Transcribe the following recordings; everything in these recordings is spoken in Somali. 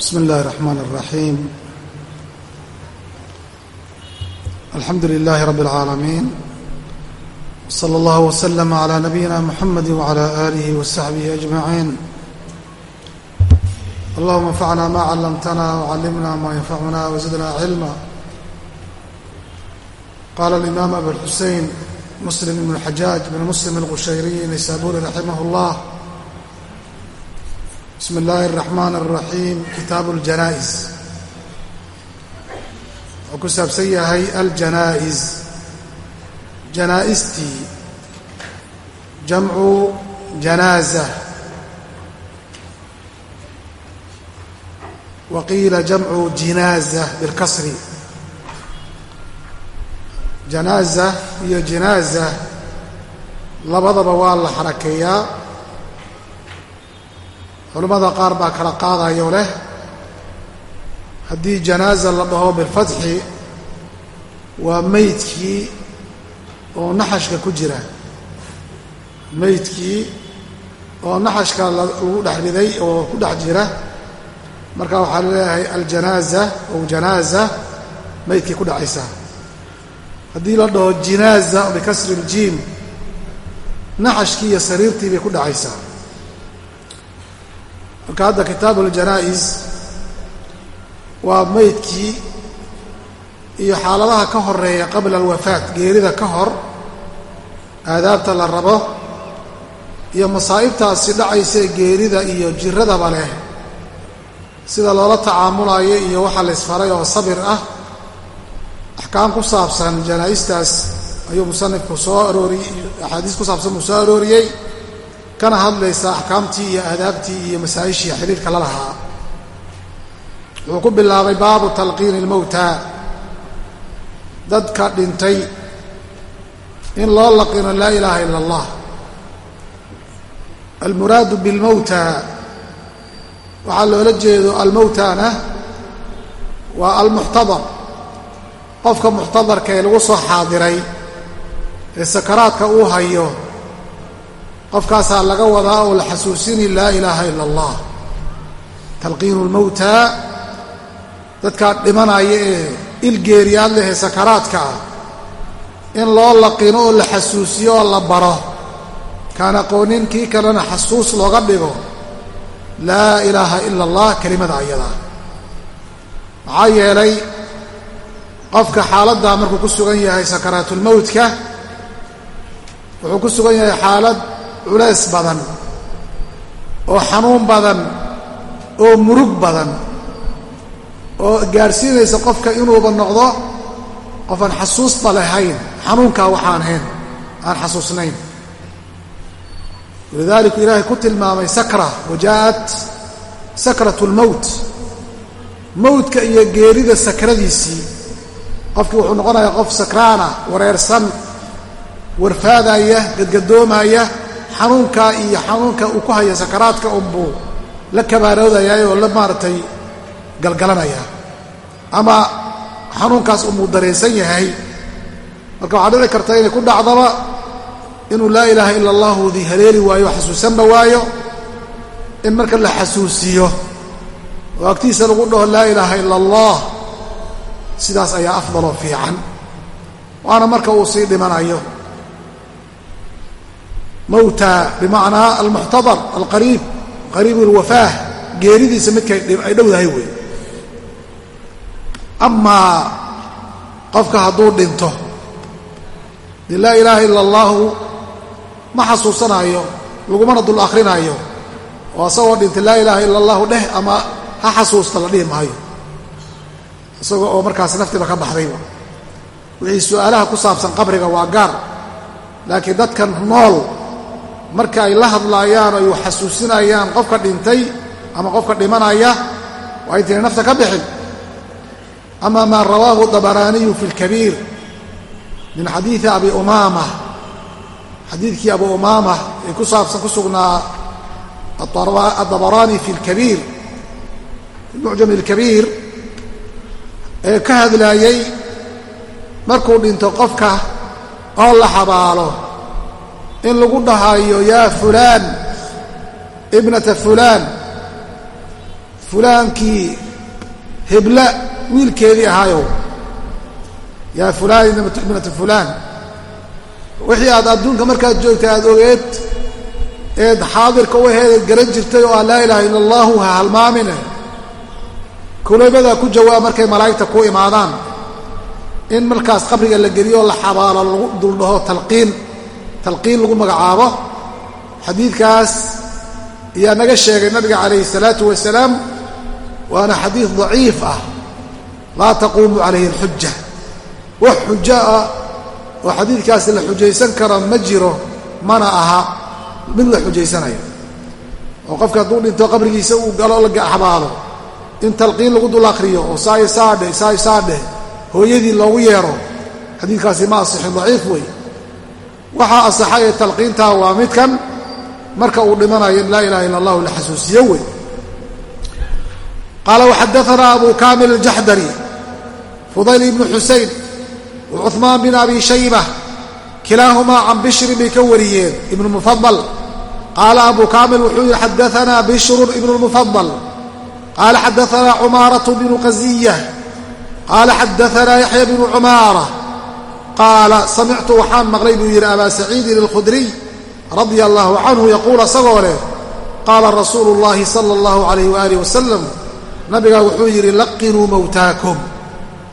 بسم الله الرحمن الرحيم الحمد لله رب العالمين صلى الله وسلم على نبينا محمد وعلى آله وصحبه أجمعين اللهم انفعنا ما علمتنا وعلمنا ما ينفعنا وزدنا علما قال الإمام أبو الحسين مسلم بن الحجاج بن مسلم القشيري نيسابوري رحمه الله bismi illaahi araxmaan araxiim kitaabu aljanaa-is wuxuu ku saabsan yahay aljanaa-is janaa-istii jamcu janaasa wa qiila jamcu jinaasa bilkasri. Janaasa iyo jinaasa labadaba waa la xarakeeyaa culimmada qaar baa kala qaadayo leh. Haddii janaaza la dhaho bilfatxi waa meydkii oo naxashka ku jira. Meydkii oo naxashka lagu dhex riday oo ku dhex jira. Marka waxaa la leeyahay aljanaaza ow janaaza meydkii ku dhacaysa. Haddii la dhaho jinaaza bikasri iljiim naxashkii iyo sariirtii bay ku dhacaysaa marka hadda kitaabu اljanaa'iz waa meydkii iyo xaaladaha ka horreeya qabla alwafaat geerida ka hor aadaabta la rabo iyo masaa'ibtaasi dhacaysa geerida iyo jiradaba leh. Sida loola tacaamulayo iyo waxa la isfaray oo sabir ah axkaam ku saabsan janaa'istaas ayuu musanifku soo arooriyey axaadiis ku saabsan buu soo arooriyey kana hadlaysa axkaamtii iyo aadaabtii iyo masaa'ishii xidhiirka la lahaa. Wuxuu ku bilaabay baabu talqiini ilmowta dadka dhintay in loo laqino laa ilaaha ila allah almuraadu bilmowta waxaa loola jeedo almowtana waa almuxtadar. Qofka muxtadarka ee lagu soo xaadiray ee sakaraadka uu hayo qofkaasaa laga wadaa oo la xasuusini laa ilaaha ila allah talqiinu lmowta dadkaa dhimanaya ee ilgeeriyaad leh ee sakaraadka ah in loo laqino oo la xasuusiyo oo la baro. Kaan aqoonin kii kalena xasuus looga dhigo laa ilaaha ila allah kelimada ayadaa maxaa yeelay qofka xaaladdaa markuu ku sugan yahay sakaraatulmowtka wuxuu ku sugan yahay xaalad culays badan oo xanuun badan oo murug badan oo gaadhsiinaysa qofka inuuba noqdo qofaan xasuusba lahayn xanuunkaa waxaan hayn aan xasuusnayn. Walidaalika ilaahay ku tilmaamay sakra wa jaa'at sakratu lmowt mowdka iyo geerida sakradiisii qofkii wuxuu noqonayaa qof sakraana wareersan warfaadaya gadgadoomaya xanuunkaa iyo xanuunka uu ku haya sakaraadka unbuu la kabaaroodayaa oo la maaragtay galgalanaya ama xanuunkaas unbuu dareensan yahay. Marka waxaa dhici karta inay ku dhacdaba inuu laa ilaaha ila allahudii haleeli waayo xasuusanba waayo in marka la xasuusiyo. Oo agtiisa lagu dhaho laa ilaaha ila allah sidaas ayaa afdaloo fiican. Waana marka uu sii dhimanayo mowta bimacnaa almuxtadar alqariib qariib alwafaah geeridiisa midkay ay dhowdahay wey amaa qofka hadduu dhinto dee laa ilaaha ila allaahu ma xasuusanaayo lagumana dul akrinaayo oo asagoo dhintay laa ilaaha ila allahu dheh ama ha xasuusta la dhihi maayo. Isagoo oo markaas naftiba ka baxdayba wixii su'aalaha ku saabsan qabriga waa gaar laakiin dadkan nool marka ay la hadlaayaan ay xasuusinayaan qofka dhintay ama qofka dhimanaya waay intaynay nafta ka bixin. Ama maa rawaahu dabaraaniyu fi lkabiir min xadiidi abi umaama. Xadiidkii abu umaama ee ku saabsan ku sugnaa adabaraani fi lkabiir fi mucjam alkabiir ee ka hadlaayey markuu dhinto qofka oo la xabaalo in lagu dhahayo yaa fulaan ibnata fulaan. Fulaankii hebla wiilkeedii ahaayow yaa fulaan ibnatu fulaan. Wixii aad adduunka markaad joogtay aad ogeed eed xaadirka u aheed garan jirtay oo aan laa ilaaha ila allahu ha halmaamine. Kulaybadaa ku jawaab markay malaa'igta ku imaadaan. In markaas qabriga la geliyo la xabaalo lagu duldhaho talqiin talqiin lagu magacaabo xadiidkaas ayaa naga sheegay nabiga calayhi salaatu wasalaam waana xadiid daciif ah. Laa taquumu calayhi alxuja wax xujo ah oo xadiidkaasi la xujaysan karo ma jiro mana aha mid la xujaysanayo. Oo qofka hadduu dhinto qabrigiisa uu galo la xabaalo in talqiin lagu dul akhriyo oo saai saadhe saai saadhe hooyadii loogu yeero xadiidkaasi ma asixin daciif wey waxaa asaxay ee talqiintaa waa midkan marka uu dhimanayo in laa ilaha illa allahu la xasuusiyo wey qaala waxadaanaa abu kamil aljaxdari fudayl ibnu xusayn wacuثmaan bin abi shayba kilaahumaa can bishrin bay ka wariyeen ibnu mufadal qaala abu kamil wuxuu yihi xadaanaa bishrun ibnu lmufadal qaala xadaanaa cumaaratu bnu qaziya qaala xadaanaa yaxya bnu cumaara qaala samictu waxaan maqlay buu yidhi abaa saciidin alkhudriy radia allahu canhu yaquul asagoo leh qaala rasuulu اllahi sala اllahu alayh waalih wasalam nabigaa wuxuu yidhi laqinuu mowtaakum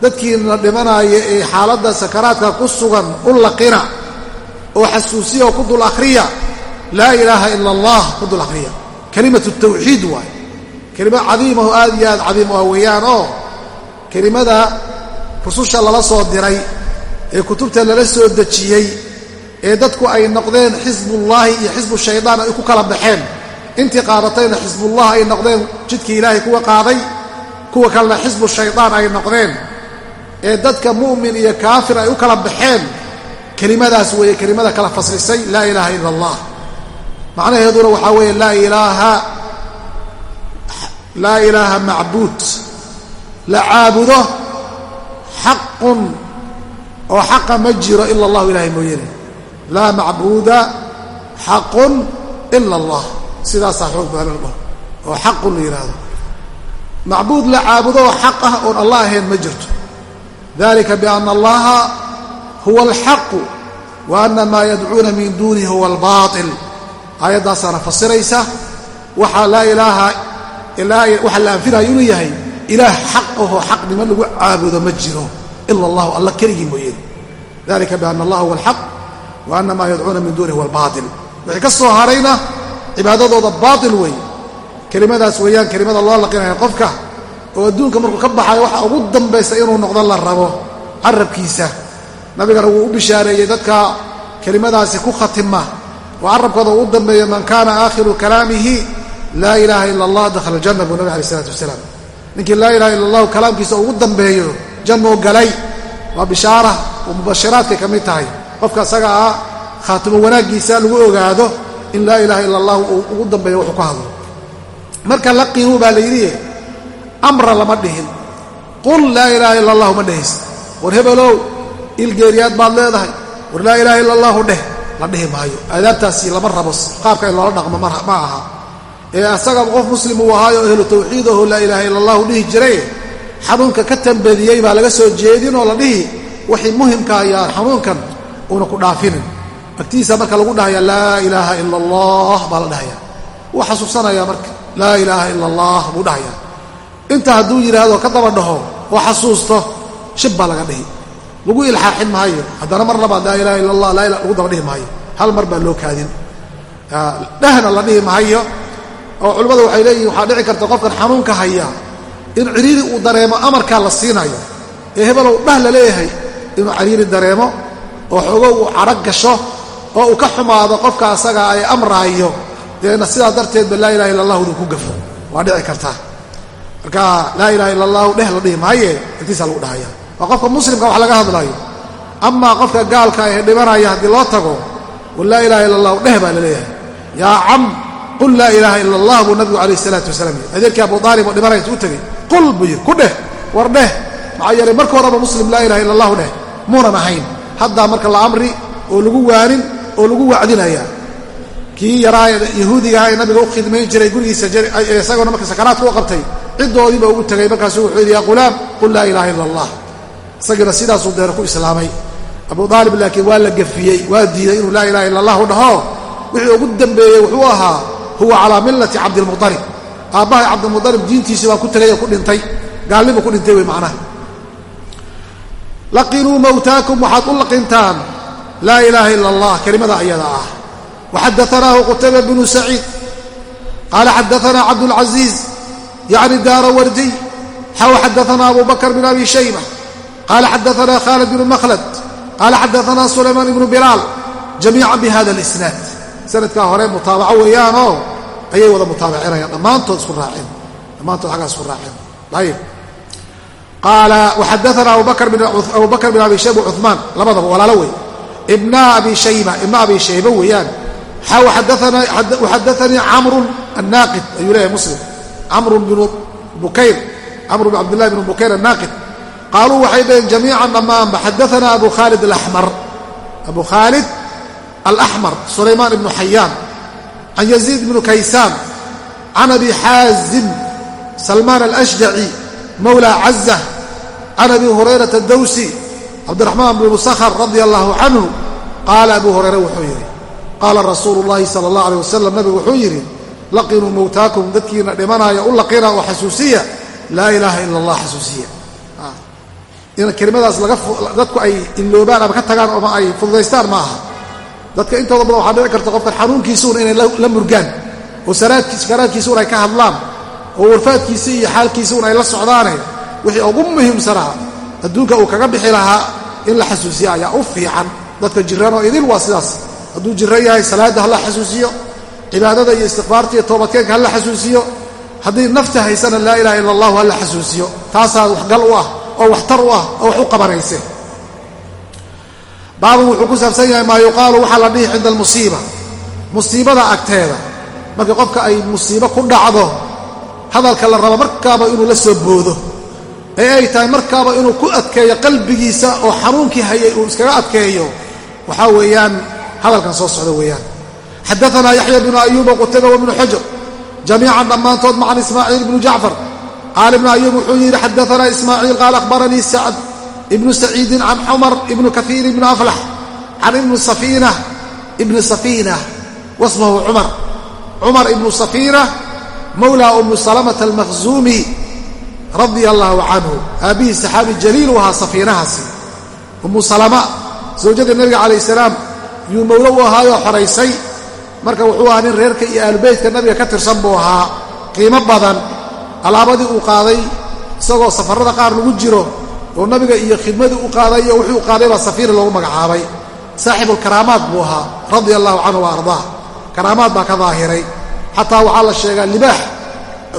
dadkiina dhimanaaya ee xaaladda sakaraadka ku sugan u laqina oo xasuusiya ku dul akhriya laa ilaaha ila allah ku dul akhriya kelimatu tawxiid waaye kelimo cadiimaho aad iyo aad cadiim ah weeyaan oo kelimada rususha lala soo diray ee kutubta lala soo dejiyey ee dadku ay noqdeen xisbullaahi iyo xisbu shaydaan ay ku kala baxeen. Intii qaadatayna xisbullah ay noqdeen jidkii ilaahay kuwa qaaday kuwa kalena xisbu shaydaan ay noqdeen. Ee dadka mu'min iyo kaafir ay u kala baxeen. Kelimadaas weeye kelimada kala faslisay laa ilaaha ila allah macnaheeduna waxaa weeye laa ilaaha laa ilaaha macbuud. La caabudo xaqun oo xaqa ma jiro ila allahu ilahay mooyane laa macbuuda xaqun ila allah. Sidaasaa xoog badan dhaho oo xaqun la yidhaahdo macbuud la caabudo oo xaq ah oon allah ahayn ma jirto. Dalika biana allaha huwa alxaqu wa ana maa yadcuuna min duunihi huwa albaatil. Aayaddaasaana fasiraysa waxaa laa ilaaha waxaa la anfinayo inuu yahay ilaah xaq ahoo xaqnimo lagu caabudo ma jiro ila allahu alla keligii mooyeen. Dalika biana allah huwa alxaq wa ana maa yadcuuna min duunihi huwa albaatil. Wixii ka soo harayna cibaadadooda baatil weeye kelimadaas weeyaan kelimada loo laqinaya qofka oo adduunka markuu ka baxayo waxa ugu dambaysa inuu noqdo la rabo carabkiisa. Nabigana wuu u bishaareeyey dadka kelimadaasi ku khatima. Oo carabkooda ugu dambeeya man kaana aakhiru kalaamihi laa ilaaha ila allah dakhala aljanna buu nabig alay isalaatu wasalaam ninkii laa ilaha illa allahu kalaamkiisa ugu dambeeyo jannuu galay waa bishaara oo mubashiraadkay ka mid tahay. Qofka isaga ah khaatimo wanaaggiisa lagu ogaado in laa ilaha illa allahu uu ugu dambeeyo wuxuu ka hadlo. Marka laqinuu baa la yidhi amra lama dhihin. Qul laa ilaaha illa allahu ma dhehaysa war hebelow ilgeeriyaad baad leedahay. War laa ilaaha illa allahu dheh la dhihi maayo. Aadaabtaasi lama rabo qaabka in loola dhaqmo ma aha. Ee asaga qof muslim uu ahaayo ehlu tawxiid aho laa ilaaha illa allahu dhihi jiray xanuunka ka tambadiyey baa laga soo jeedin oo la dhihi wixii muhimka ayaa xanuunkan uuna ku dhaafinin. Agtiisa marka lagu dhahaya laa ilaaha ila allah baa la dhahaya wuu xasuusanaya marka laa ilaaha ila allah buu dhahaya inta hadduu yidhaahdo ka daba dhaho oo xasuusto shib baa laga dhihi. Lagu ilxaaxin maayo. Haddana mar labaad laa ilaha illa allah laa lagu daba dhihi maayo. Hal mar baa loo kaadin. Dhehna la dhihi maayo oo culimmadu waxay leeyihiin waxaa dhici karta qofkan xanuunka haya in ciriiri uu dareemo amarkaa la siinayo. Ee hebelow dhah la leeyahay inuu ciriiri dareemo oo xoogo uu cadhag gasho oo uu ka xumaado qofka asaga ay amraayo deena sidaa darteedba laa ilaha illa allahu inuu ku gafo. Waa dhici kartaa marka laa ilaha illa allahu dheh la dhihi maaye agtiisaa lagu dhahaya. Waa qofka muslimka wax laga hadlayo. Amaa qofka gaalka ee dhibanaya haddii loo tago wal laa ilaha illa allahu dheh baa la leeyahay. Yaa cam qul laa ilaaha ila allah buu nabigu calayh isalaatu wasalaam yiri adeerkii abu aalib oo dhibanaya intuu u tegey qul buu yiri ku dheh war dheh. Maxaa yeelay marka horeba muslim laa ilaha illa allahu dheh muunan ahayn. Haddaa marka la amri oo lagu waanin oo lagu wacdinaya kii yaraa yahuudigaha ee nabiga u khidmayn jiray gurigiisa isagoona marka sakaraadka u qabtay ciddoodiiba ugu tegay markaasu wuxuu yidhi yaa qulaam qul laa ilaaha ila allah isagiina sidaasuu deer ku islaamay. Abu aalib laakiin waa la gafiyey waa diiday inuu laa ilaha illa allahu dhaho. Wixii ugu dambeeyey wuxuu ahaa huwa calaa millati cabdilmualib aabbahay cabdilmualib diintiisii baa ku tegay oo ku dhintay. Gaalnimu ku dhintay wey macnaha. Laqinuu mawtaakum waxaad u laqintaan laa ilaaha ila allah kelimada ayada ah. Waxadaanaahu qutayba bnu saciid. Qaala xadaanaa cabdulcaziiz yacni daara wardiy xaw xadaanaa abu bakr bn abi shayba qaala xadaanaa khaalid bnu makhlad. Qaala xadaanaa sulaymaan ibnu bilaal. Jamiican bihada alisnaad sanadkaa hore mutaabaco weeyaanoo ayay wada mutaabacinayaan dhammaantood isku raaceen dhammaantood xaggaa isku raaceen ayib qaala waxadaana abu bakr bin abi shayba cumaan labadaba walaalo wey ibna abi shayba ibna abi shayba weeyaan. Waxadaanii camrun annaaqid ayuu leeyahay muslim. Camrun bnu bukayr camru bn cabdillahi bnu bukayr annaaqid. Qaaluu waxay dhaheen jamiican dhammaanba xadaana abu khaalid alamar abu khaalid alaxmar sulaymaan ibnu xayaan can yaziid bnu kaysaan can abi xaazim salmaan alashjaci mawla caza can abi hurayrata dawsi cabdiraxmaan bnu musahar radia allahu canhu qaala abu hurayre wuxuu yidhi qaala rasuulu llahi sala allah aleh wasalam nabigu wuxuu yidhi laqinuu mowtaakum dadkiina dhimanaya u laqina oo xasuusiya laa ilaaha ila allah xasuusiya in kelimadaas dadku ay iloobaan ama ka tagaan ama ay fududaystaan ma dadka intooda badan waxaa dhici karta qofkan xanuunkiisuun inay la murgaan oo sakaraadkiisuun ay ka hadlaan oo warfaadkiisi iyo xaalkiisuun ay la socdaane. Wixii ugu muhiimsanaa adduunka uu kaga bixi lahaa in la xasuusiya ayaa u fiican. Dadka jiranoo idil waa sidaas. Hadduu jiran yahay salaadda hala xasuusiyo cibaadada iyo istikfaarta iyo toobadkeenka hala xasuusiyo haddii nafta haysana laa ilaha ila allahu hala xasuusiyo. Taasaa waxgal u ah oo waxtar u ah oo wax u qabanayse baabun wuxuu ku saabsan yahay maa yuqaalu waxaa la dhihi cinda almusiiba. Musiibada agteeda. Markii qofka ay musiibo ku dhacdo hadalka la rabo markaaba inuu la soo boodo. Ee ay tahay markaaba inuu ku adkeeyo qalbigiisa oo xanuunkii hayay uu iskaga adkeeyo waxaa weeyaan hadalkan soo socda weeyaan. Xadaanaa yaxya bnu ayuuba qutayba wabnu xujr jamiican dhammaantood macan ismaaciil ibnu jacfar. Qaala ibnu ayuub wuxuu yidhi xadaanaa ismaaciil qaala akhbaranii sacd ibnu saciidin can cumar ibnu kaiir ibnu aflax can ibni safiina ibni safiina wasmahu cumar cumar ibnu safiina mawlaa umu salamata almakhzuumi radia allaahu canhu aabbihii saxaabi jaliil u ahaa safiinahaasi umu salama zawjadii nabiga calayh salaam yuu mawlo u ahaayoo xoraysay marka wuxuu ahaa nin reerka iyo aalubeytka nabiga ka tirsan buu ahaa. Qiimo badan alaabadii uu qaaday isagoo safarrada qaar lagu jiro oo nabiga iyo khidmadii u qaaday iyo wuxuu qaaday baa safiina loogu magacaabay. Saaxibulkaraamaat buu ahaa radia allahu canhu wa ardaa. Karaamaad baa ka daahiray xataa waxaa la sheegaa libaax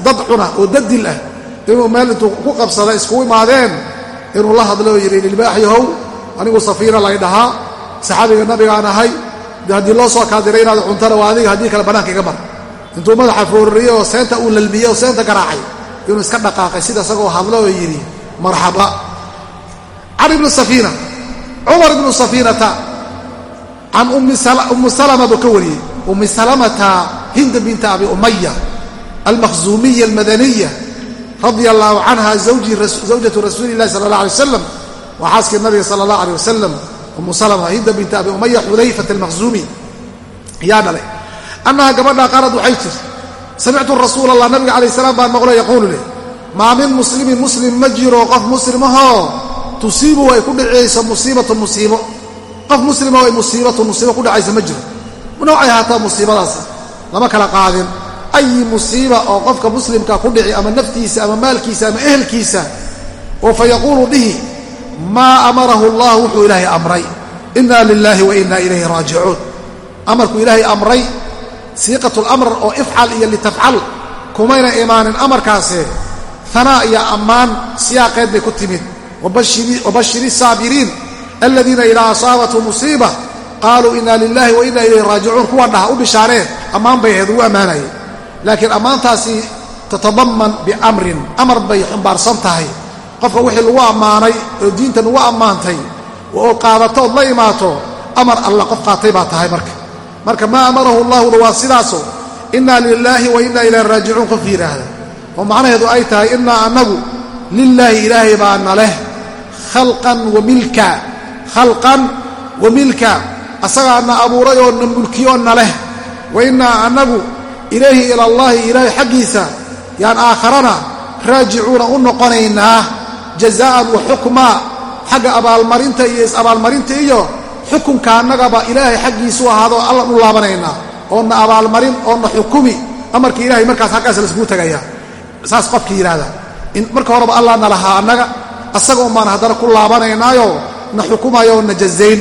dad cuna oo dadil ah inuu meel intuu ku qabsada iskugu imaadeen inuu la hadlo oo yidhi libaaxyahow anigu safiina lay dhahaa. Saxaabiga nabigaan ahay haddii loo soo kaadiray inaad cuntana waa adiga haddii kale bannaanka iga bar. Intuu madaxa foorariye oo seenta uu lalmiyey oo seenta garaacay inuu iska dhaqaaqay sida isagoo hadlo oo yidhi marxaba can ibni safiina cumar ibnu safiinata can ummi salama buu ka wariyey. Ummi salamata hinda binta abi umaya almakhzuumiya almadaniya radia allaahu canha zawjatu rasuuli illahi sala allah alay wasalam waa xaaskii nabiga sala allah aleh wasalam umu salama hinda binta abi umaya xudayfat almakhzuumi yaa dhalay. Annaha gabadhaa qaarad waxay tiri samictu rasuula allah nabiga calayh salaam baan maqlo yaquulu leh maa min muslimin muslim ma jiro qof muslimahoo tusiibu ay ku dhacayso musiibatu musiibo. Qof muslima ay musiibatu musiibo ku dhacaysa ma jiro. Noocay ahaataa musiibadaas. Lama kala qaadin. Ayi musiiba oo qofka muslimka ku dhici ama naftiisa ama maalkiisa ama ehelkiisa oo fa yaquulu dhihi maa amarahu allah wuxuu ilaahay amray. Inna lilaahi wa inna ilayhi raajicuun. Amarku ilaahay amray siiqatu lamr oo ifcal iyo litafcal kumayna imaanin amarkaase hanaa iyo ammaan siyaaqeed bay ku timid wabashiri saabiriin aladiina idaa asaabathum musiiba qaaluu inna lilahi wa inna ilayhi raajicuun kuwa dhaha u bishaareen ammaan bay ahayd ugu ammaanayay laakiin ammaantaasi tatadaman biamrin amar bay xumbaarsan tahay qofka wixii lagu ammaanay oo diinta lagu ammaantay oo qaadato ood la imaato amar alla qof qaatay baa tahay marka marka maa amarahu llahuna waa sidaaso inna lilaahi wa inna ilayhi raajicuun qofki yidhaahda oo macnaheedu ay tahay innaa annagu lilaahi ilaahay baa na leh khalqan wa milka. Khalqan wa milka. Asagaa na abuuray oo na mulkiyoo na leh. Wa innaa annagu ilayhi ila allaahi ilaahay xaggiisa yaan aakharana raajicuuna u noqonaynaa jazaa'an wa xukmaa xagga abaalmarinta iyo is-abaalmarinta iyo xukunka annagaba ilaahay xaggiisu ahaado allan u laabanaynaa. Oonna abaalmarin oonna xukumi. Amarka ilahay markaas halkaas laiskugu tagayaa saas qofkii yidhaahda marka horeba allah na lahaa annaga asaga unbaan haddana ku laabanaynaayo na xukumayo na jazayn.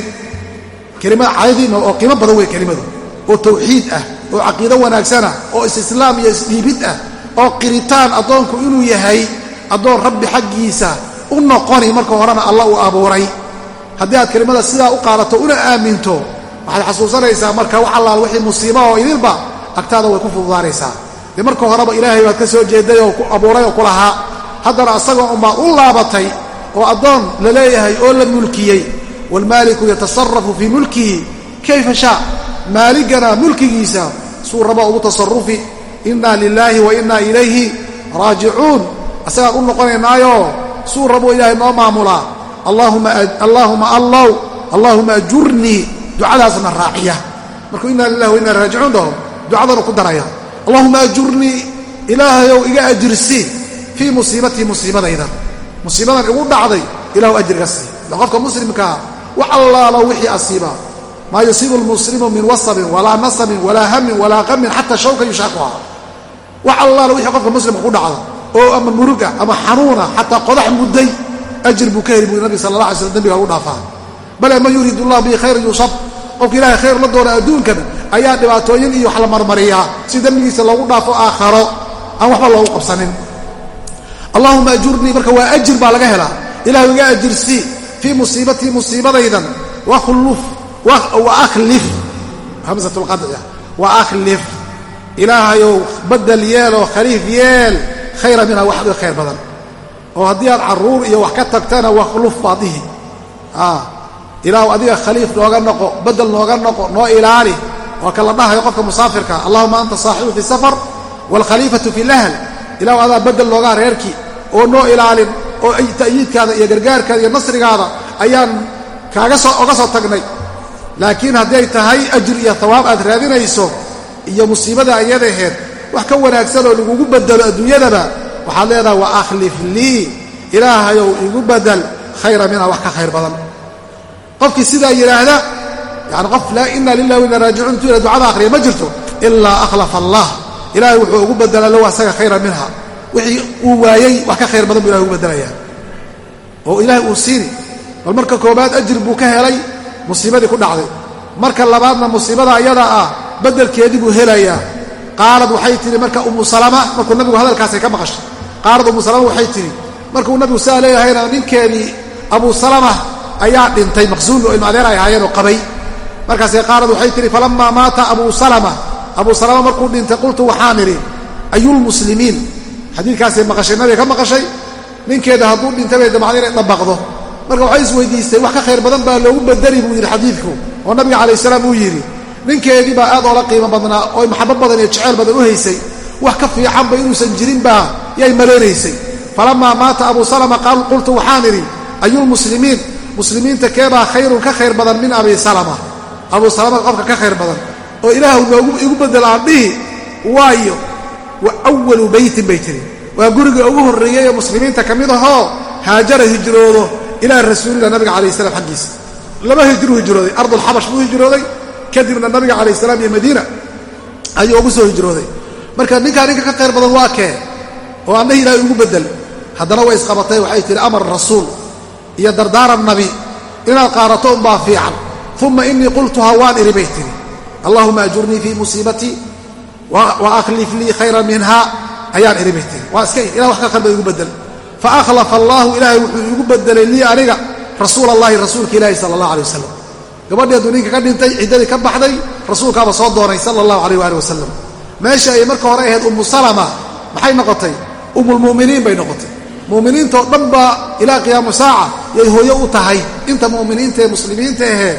Kelimada cadiima oo qiimo badan wey kelimadu. Oo tawxiid ah oo caqiido wanaagsanah oo is-islaam iyo isdhiibid ah oo qiritaan addoonku inuu yahay addoon rabbi xaggiisa u noqoni marka horena allah uu abuuray. Haddii aad kelimada sidaa u qaadato una aaminto waxaad xasuusanaysaa marka wax allaal wixii musiiba oo idilba agtaada way ku fududaanaysaa. Dee marka horeba ilaahay baad ka soo jeeday oo ku abuuray oo ku lahaa haddana asagoo unbaad u laabatay oo addoon la leeyahay oo la mulkiyey waalmaaliku yatasarafu fii mulkihi kayfa shaa. Maaligana mulkigiisa suu raba ugu tasarufi inna lilaahi wa inna ilayhi raajicuun. Asagaan u noqonaynaayo suu rabo ilaahay noo maamulaa allaahuma allow allaahuma ajurnii ducadaasna raaciya. Markuu inna lilahi wa inna raajicuun dhaho ducadanu ku daraya. Allahuma ajurnii ilaahayow iga ajirsi fii musiibatii musiibadayda musiibadan igu dhacday ilahu ajriga sii qofka muslimkaa wax allaalo wixii asiiba maa yusiibu lmuslimu min wasabin walaa nasabin walaa hamin walaa qamin xata shawka yushaaquha wax allaalo wixii qofka muslimka ku dhacda oo ama muruga ama xanuuna xataa qodax mudday ajir buu ka heli buu nabi sala allah alay slam dembiga lagu dhaafaa bale man yuriid allah bihi khayran yusab qofka ilahay khayr la doona adduunkan ayaa dhibaatooyin iyo wax la marmariyaa si dembigiisa loogu dhaafo aakharo aan waxba loogu qabsanin allahuma ajurnii marka waa ajir baa laga helaa. Ilahu iga ajirsii fii musiibatii musiibadaydan. Waakhlif hamsatulqadciya wa akhlif. Ilaahayow badel yeel oo khaliif yeel khayra minha wax khayr badan. Oo haddii aad carruur iyo wax ka tagtana wakhluf baadihi ilaahu adiga khaliif nooga noqo badel nooga noqo noo ilaali. Waa ka la dhahayo qofka musaafirka. Allahuma anta saaxibu fi safar waalkhaliifatu fi lahl. Ilahu adaa badel noogaa reerkii oo noo ilaalin oo ta'yiidkaada iyo gargaarkaada iyo nasrigaada ayaan oga soo tagnay. Laakiin hadday tahay ajir iyo hawaab aad raadinayso iyo musiibada ayadaheed wax ka wanaagsan oo lagugu bedelo adduunyadaba waxaad leedahay wa akhlif lii ilaahayow igu badel khayra minha wax ka khayr badan. Qofkii sidaa yidhaahda yani qof laa ina lilah ina raajicuun intuu ila ducada akhriya ma jirto ilaa akhlafa allah ilahay wuxuu ugu bedelaa low asaga khayra minha wixii uu waayey wax ka khayr badan buu ilahay ugu bedelayaa. Oo ilaahay uu siini. Bal marka koobaad ajir buu ka helay musiibadii ku dhacday. Marka labaadna musiibada ayada ah beddelkeedii buu helayaa. Qaalad waxay tihi marka umu salama markuu nabigu hadalkaasay ka maqashay. Qaalad umu salama waxay tihi markuu nabigu saa leeyahayna ninkeedii abu salama ayaa dhintay maqsuul oo ilma adeer ay ahaayeenoo qabay. Markaasay qaalad waxay tihi falammaa maata abu salama. Abu salama markuu dhintay qultu waxaan idhi ayulmuslimiin xadiidkaasay maqashay nabiga ka maqashay ninkeeda hadduu dhintay bay damacda inay dabaqdo. Marka waxay isweydiistay wax ka khayr badan baa loogu bedeli buu yidhi xadiidku. Oo nabiga calayh salaam uu yidhi ninkeedii baa aad oola qiimo badnaa oo maxabo badan iyo jeceyl badan u haysay. Wax ka fiicanba inuusan jirin baa yay maloonaysay falamaa maata abu salama qaal qultu waxaan idhi ayulmuslimiin muslimiinta keebaa khayrun ka khayr badan min abi salama? Abu salama qofka ka khayr badan oo ilaahu noogu igu beddelaan dhihi waayo wa walu beytin bay tiri waa guriga ugu horreeyey ee muslimiinta ka mid ahoo haajara hijroodo ilaa rasuulillah nabiga calayh salam xaggiisa. Laba hijru hijrooday ardulxabash buu hijrooday kadibna nabiga calayh salaam iyo madiina ayuu ugu soo hijrooday. Marka ninkaa ninka ka khayr badan waa kee? Oo annahi ilaahay ugu beddel haddana way isqabatay waxay tihi amar rasuul iyo dardaaran nabi inaad qaarato unbaa fiican. Uma inii qultuhaa waan idhi bay tihi allahuma ajurnii fii musiibatii wa akhlif lii khayran minha ayaan idhi bay tihi waa iska ilah wax ka badan igu beddel faakhlafa allaahu ilaahay wuxuu igu bedelay lii aniga rasuul allahi rasuulka ilaahi sala allah alay wasalam gabadhii hadduu ninka ka dhintay ciddadii ka baxday rasuulkaaba soo doonay sala allahu alayh waali wasalam meesha ay marka hore ahayd ummu salama maxay noqotay? Ummulmu'miniin bay noqotay. Mu'miniintao dhan baa ilaa qiyaamu saaca yay hooyo u tahay. Inta mu'miniinta ee muslimiinta ahee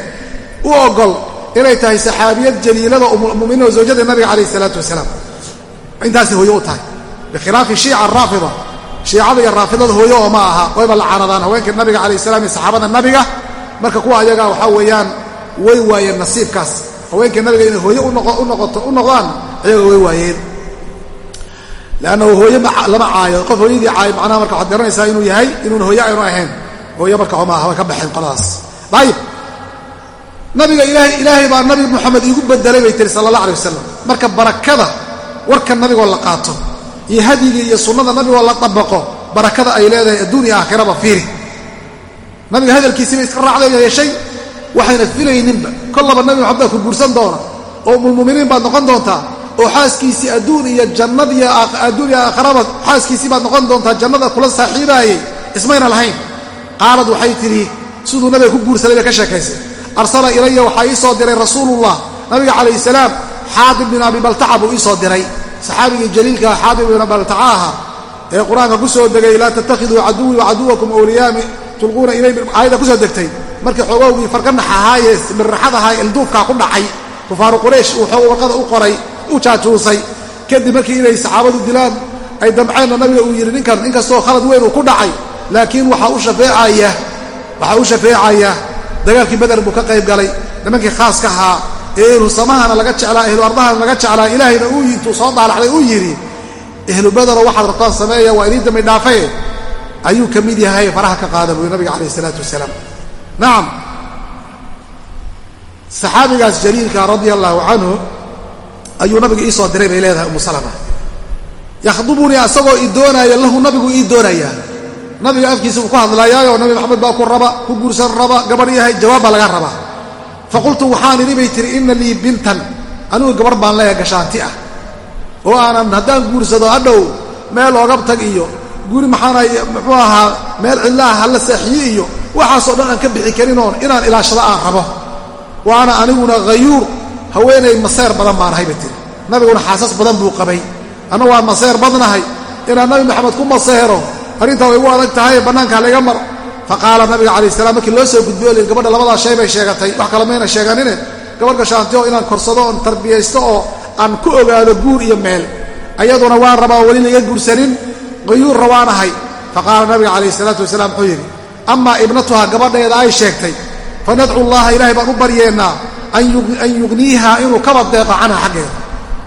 u ogol inay tahay saxaabiyad jaliilada ummulmuminiin oo zawjada nabiga calayh isalaatu wasalaam. Intaasay hooyo u tahay. Bikhilaafi shiica araafida shiicada iyo raafidada hooyo oo ma aha. Wayba lacanadaan haweenka nabiga calayh salam iyo saxaabada nabiga. Marka kuwa ayaga waxaa weeyaan way waayeen nasiibkaas. Haweenka nabiga inay hooye u noqdaan ayaga way waayeen. Lannahu hooye lama caayo. Qof hooyadii caayo macnaha marka waxaad garanaysaa inuu yahay inuun hooye aynu ahayn. Hooye marka way ka baxeen qoladaas ayib nabiga ilaahay baa nabi moxamed iigu bedelay bay tiri sala allah alay wasalam marka barakada warka nabigoo la qaato. Iyo hadyigii iyo sunnada nabigoo la dabaqo. Barakada ay leedahay adduun iyo aakhiraba fiiri. Nabiga hadalkiisiiba iska raacday yeeshay waxayna filayninba. Kollaba nabi maxamed ku guursan doona oo umulmuminiin baad noqon doontaa oo xaaskiisii adduun iyo jannad iyo adduun iyo aakharaba xaaskiisii baad noqon doontaa jannada kula saaxiibaayey. Ismayna lahayn. Qaalad waxay tidhi siduu nabiga ku guursaday bay ka sheekaysay arsala ilaya waxaa ii soo diray rasuulullah nabiga calayh salaam. Xaadib bin abi baltaca buu ii soo diray. Saxaabigii jaliilkaa xaadib bin baltaca aha ee qur'aanka ku soo degay laa tattakhiduu caduwii wacaduwakum awliyaami tulquuna ilay aayadda ku soo degtay. Markii xoogowgii farkanax ahaaye mirraxad ahaa ilduufkaa ku dhacay kufaaru quraysh uu warqada u qoray u jaajuusay. Kadib markii inay saxaabadu dilaan ay damceenna nabiga uu yidhi ninkan inkastoo khalad weyn uu ku dhacay laakiin waxaa u shafeecaya dagaalkii beder buu ka qayb galay. Nimankii khaaska ahaa ee ehlu samahana laga jeclaa ehlu ardahana laga jeclaa ilaahayna uu intuu soo daalaxday uu yidhi ehlu bedero waxaad rabtaan sameeya waa idiin dambi dhaafaye ayuu ka mid yahay faraha ka qaada buui nabiga calayh isalaatu wasalaam. Nacam saxaabigaas jaliilka radia allaahu canhu ayuu nabigu ii soo diray bay leedahay umu salama. Yakhdubunii asagoo ii doonaaya lahu nabigu ii doonayaa nabiga afkiisa uu ku hadlayaayoo nabi maxamed baa ku raba ku guursan raba gabadh yahay jawaab baa laga rabaa. Faqultu waxaan idhi bay tihi inna lii bintan anigu gabarh baan leeyahay gashaanti ah. Oo aanan haddaan guursado hadhow meel oogab tag iyo guri maxaanay muxuu ahaa meel cidlaha halla saaxiye iyo waxaasoo dhan aan ka bixi karinoon inaan ilaashado aan rabo. Waana aniguna hayuur haweenay maseer badan baan ahay bay tiri nabiguna xaasas badan buu qabay. Anna waan maseer badnahay inaan nabi maxamed ku maseero arrintaa way igu adag tahay bannaankaa laga mar fa qaala nabiga calayh salam markii loo soo gudbiyo li gabadha labadaa shay bay sheegatay. Wax kale mayna sheeganine. Gabadh gashaanti oo inaan korsado oon tarbiyaysto oo aan ku ogaado guur iyo meel. Ayaduna waan rabaa weli laga guursanin qayuurra waan ahay. Fa qaala nabiga calayh salaatu wasalaam wuxuu yidhi amaa ibnatuha gabadheeda ay sheegtay fa nadcu llaha ilaahay baan u baryeennaa an yugniiha inuu kaba deeqo canha xaggeeda.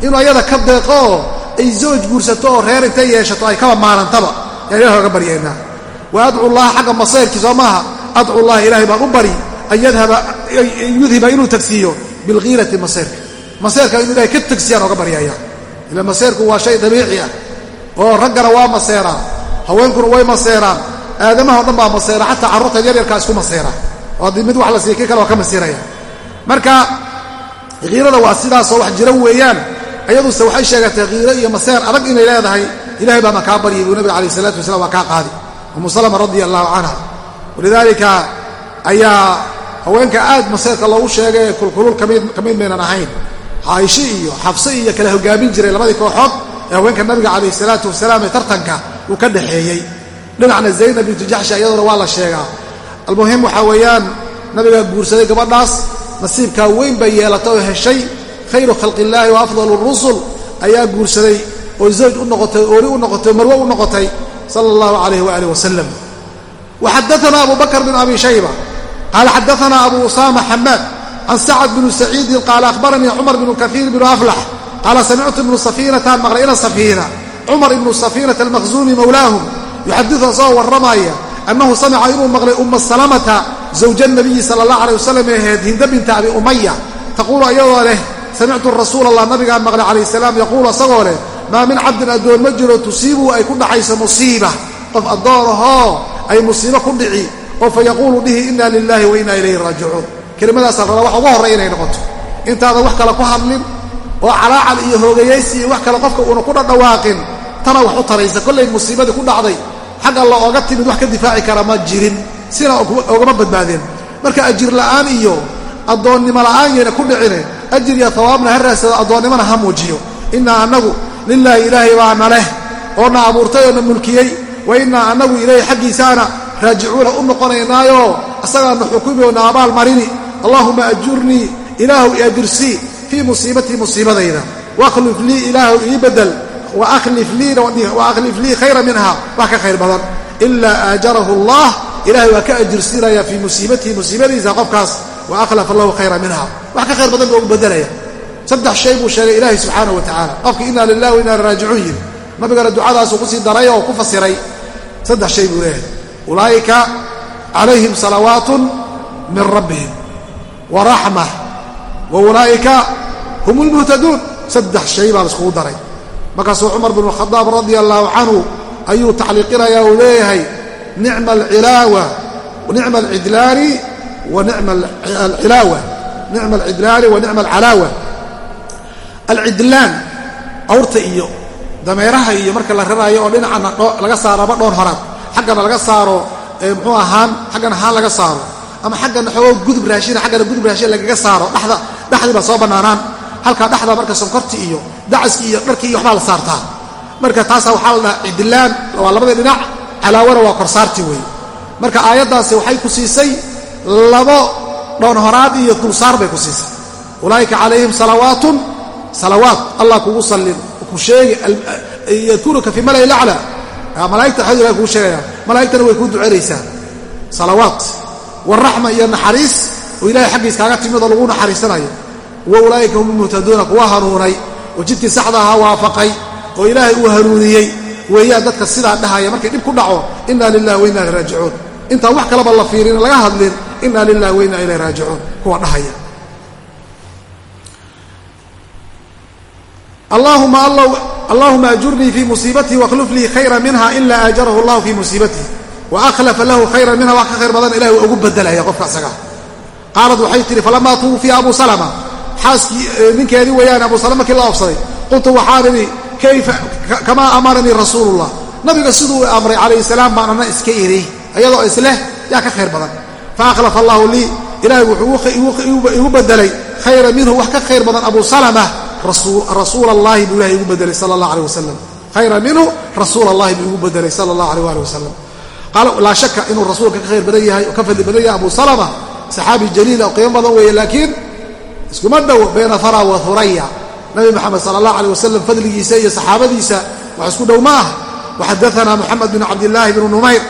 Inuu ayada ka deeqo oo ay zooj guursato oo reer intay yeeshato ay kaba maalantaba yaa ilahi oga baryeennaa wa adcu llaha xagga masayrkii soo maaha? Adcu llaha ilaahay baan u bari an yudhiba inuu tagsiiyo bilkiirati masayrka. Masayrka inuu ilahay ka tagsiyaan oga baryaya ila masayrku waa shay dabiici ah. Oo raggana waa maseeraan haweenkuna way maseeraan aadamaha o dhan baa maseera xataa carruurta yaryarkaa isku maseera oo haddii mid wax la siiya kii kale waa ka masiiraya marka kiirada waa sidaasoo wax jira weeyaan. Ayaduse waxay sheegatay kiiro iyo maseer adag inay leedahay ilahay baana kaa baryay buu nabiga alayh salatu wasalam waa kaa qaadi umu salama radia allahu canha walidaalika ayaa haweenka aad maseerka loogu sheegay kulkulul ka mid maynan ahayn. Caaisho iyo xafse iyo kala hogaamin jiray labadii kooxood ee haweenka nabiga calayh salaatu wasalaam ee tartanka uu ka dhaxeeyey. Dhinacna zaynab bintu jaxshi iyaduna waa la sheegaa. Almuhim waxaa weeyaan nabigaa guursaday gabadhaas nasiibkaa weyn bay yeelatay oo heshay. Khayru khalqi wa afdalu rusul ayaa guursaday oo zawj u noqotay oori u noqotay marwo u noqotay sala allahu calayh waaalih wasalam wa xadaana abu bakr bin abi shayba. Qaala xadaana abu usaama xamaad can sacad bni saciidin qaala ahbaranii cumar bnu kafiir bnu aflax qaala samictu ibnu safiinataan maqlay ina safiina. Cumar ibnu safiinata almakhzuumi mowlaahum yuxadiu asagoo warramaya annahu samica inuu maqlay umma salamata zawja nabiyi sala allah alay wasalam ee ahayd hinda binta abi umaya taquulu ayadoo leh samictu rasuul allah nabigaan maqlay calayh salaam yaquulu asagoo leh maa min cabdin addoon ma jiro tusiibuu ay ku dhacayso musiiba. Qof addoonahoo ay musiibo ku dhici. Oo fa yaquulu dhihi inna lilahi wa inna ilayhi raajicuun. Kelimadaasa raba wax uga horray inay noqoto. Intaadan wax kale ku hadlin oo calaacal iyo hoogayaysi iyo wax kale qofka uuna ku dhadhawaaqin tana wax u taraysa. Kollay musiibadii ku dhacday xag alla ooga timid wax ka difaaci kara ma jirin. Sina ogama badbaadeen marka ajir la'aan iyo addoonnimo la'aan yayna ku dhicine ajir iyo hawaabna ha addoonnimona ha muujiyo. Innaa annagu lilaahi ilaahay baana leh oo na abuurtay oo na mulkiyey wa innaa annagu ilayhi xaggiisaana raajicuuna u noqonaynaayoo asagaana xukumi oo na abaal marini. Allaahuma ajurnii ilaahu iajirsii fii musiibatii musiibadayda wakhluf lii ilaahu ii beddel waakhlif lii khayra minha wax ka khayr badan. Ilaa aajarahu allah ilahay waa ka ajirsiinaya fii musiibatihi musiibadiisa qofkaas wa akhlafa lahu khayra minha wax ka khayr badan baa ugu bedelaya saddex shay buu sheegay ilaahay subxaana wa tacala qofkii inna lilahi wa inna raajicuun. Yiri nabigana ducadaasuu ku sii daray oo ku fasiray. Saddex shay buu leeyahay. Ulaa'ika calayhim salawaatun min rabbihim wa raxma wa ulaa'ika hum lmuhtaduun saddex shay baa laiskugu daray. Markaasuu cumar binu khadaab radia allaahu canhu ayuu tacliiqinayaa uu leeyahay nicma alcilaawa nicma alcidlaani wa nicma alcidlaan awrta iyo dameeraha iyo marka la raraayo oo dhinacana laga saaro ama dhoon horaad xaggana laga saaro muxuu ahaan xaggana haan laga saaro. Ama xaggana xoogo gudub raashina xaggana gudub raashin lagaga saaro. Dhexda dhexdii baa soo bannaanaan halkaa dhexda marka sonkorti iyo dacaskii iyo dharkii iyo waxbaa la saartaa. Marka taasaa waxaa la dhaha cidlaan waa labadii dhinac calaawana waa korsaarti weeye. Marka aayaddaasi waxay ku siisay labo dhoonhoraad iyo dulsaar bay ku siisay. Ulaa'ika calayhim salawaatun salawaat allah kugu sallin ku sheegi yadkuruka fii mala'i lacla malaigta waxay ilahay kugu sheegaya malaa'igtana way kuu duceynaysaa salawaat waraxma iyo naxariis oo ilahay xaggiis kaaga timid oo lagu naxariisanayo. Wa ulaa'ika hum lmuhtaduuna kuwa hanuunay oo jidkii saxda ahaa waafaqay oo ilaahay uu hanuuniyey. Weeyaan dadka sidaa dhahaya markay dhib ku dhaco inna lilahi wa inna ilay raajicuun. Intaan wax kalaba la fiirin laga hadlin inna lilahi wa inna ilay raajicuun. Kuwa dhahaya allahuma ajurnii fii musiibatii wakhluf lii khayra minha ila aajarahu llahu fii musiibatihi wa akhlafa lahu khayra minha wax ka khayr badan ilahi waa ugu bedelaya qofka isaga qaalad waxay tihi falamaa tuwufiya abu salama. Xaaskii ninkeedii weeyaan abu salama markii la oofsaday. Qultu waxaan idhi kayfa kamaa amaranii rasuulullah? Nabiga siduu amray calayhi salaam baan ana iska iri iyadoo isleh yaa ka khayr badan. Fa akhlafa allahu lii ilaahay wuxuu igu bedelay khayra minhu wax ka khayr badan abu salama rasuul allahi buu ilahay igu bedelay sala allah aleh wasalam khayra minhu rasuul allahi buu igu bedelay sala allah aleh ali wasalam laa shaka inuu rasuulka ka khayr badan yahay oo ka fadli badan yahay abu salama saxaabi jaliil oo qiimo badan weeye laakiin iskuma dhow bayna hara wa huraya nabi maxamed sala allah aleh wasalam fadligiisa iyo saxaabadiisa wax isku dhow ma ah waxadaana moxamed bin cabdillaahi bnu numayr.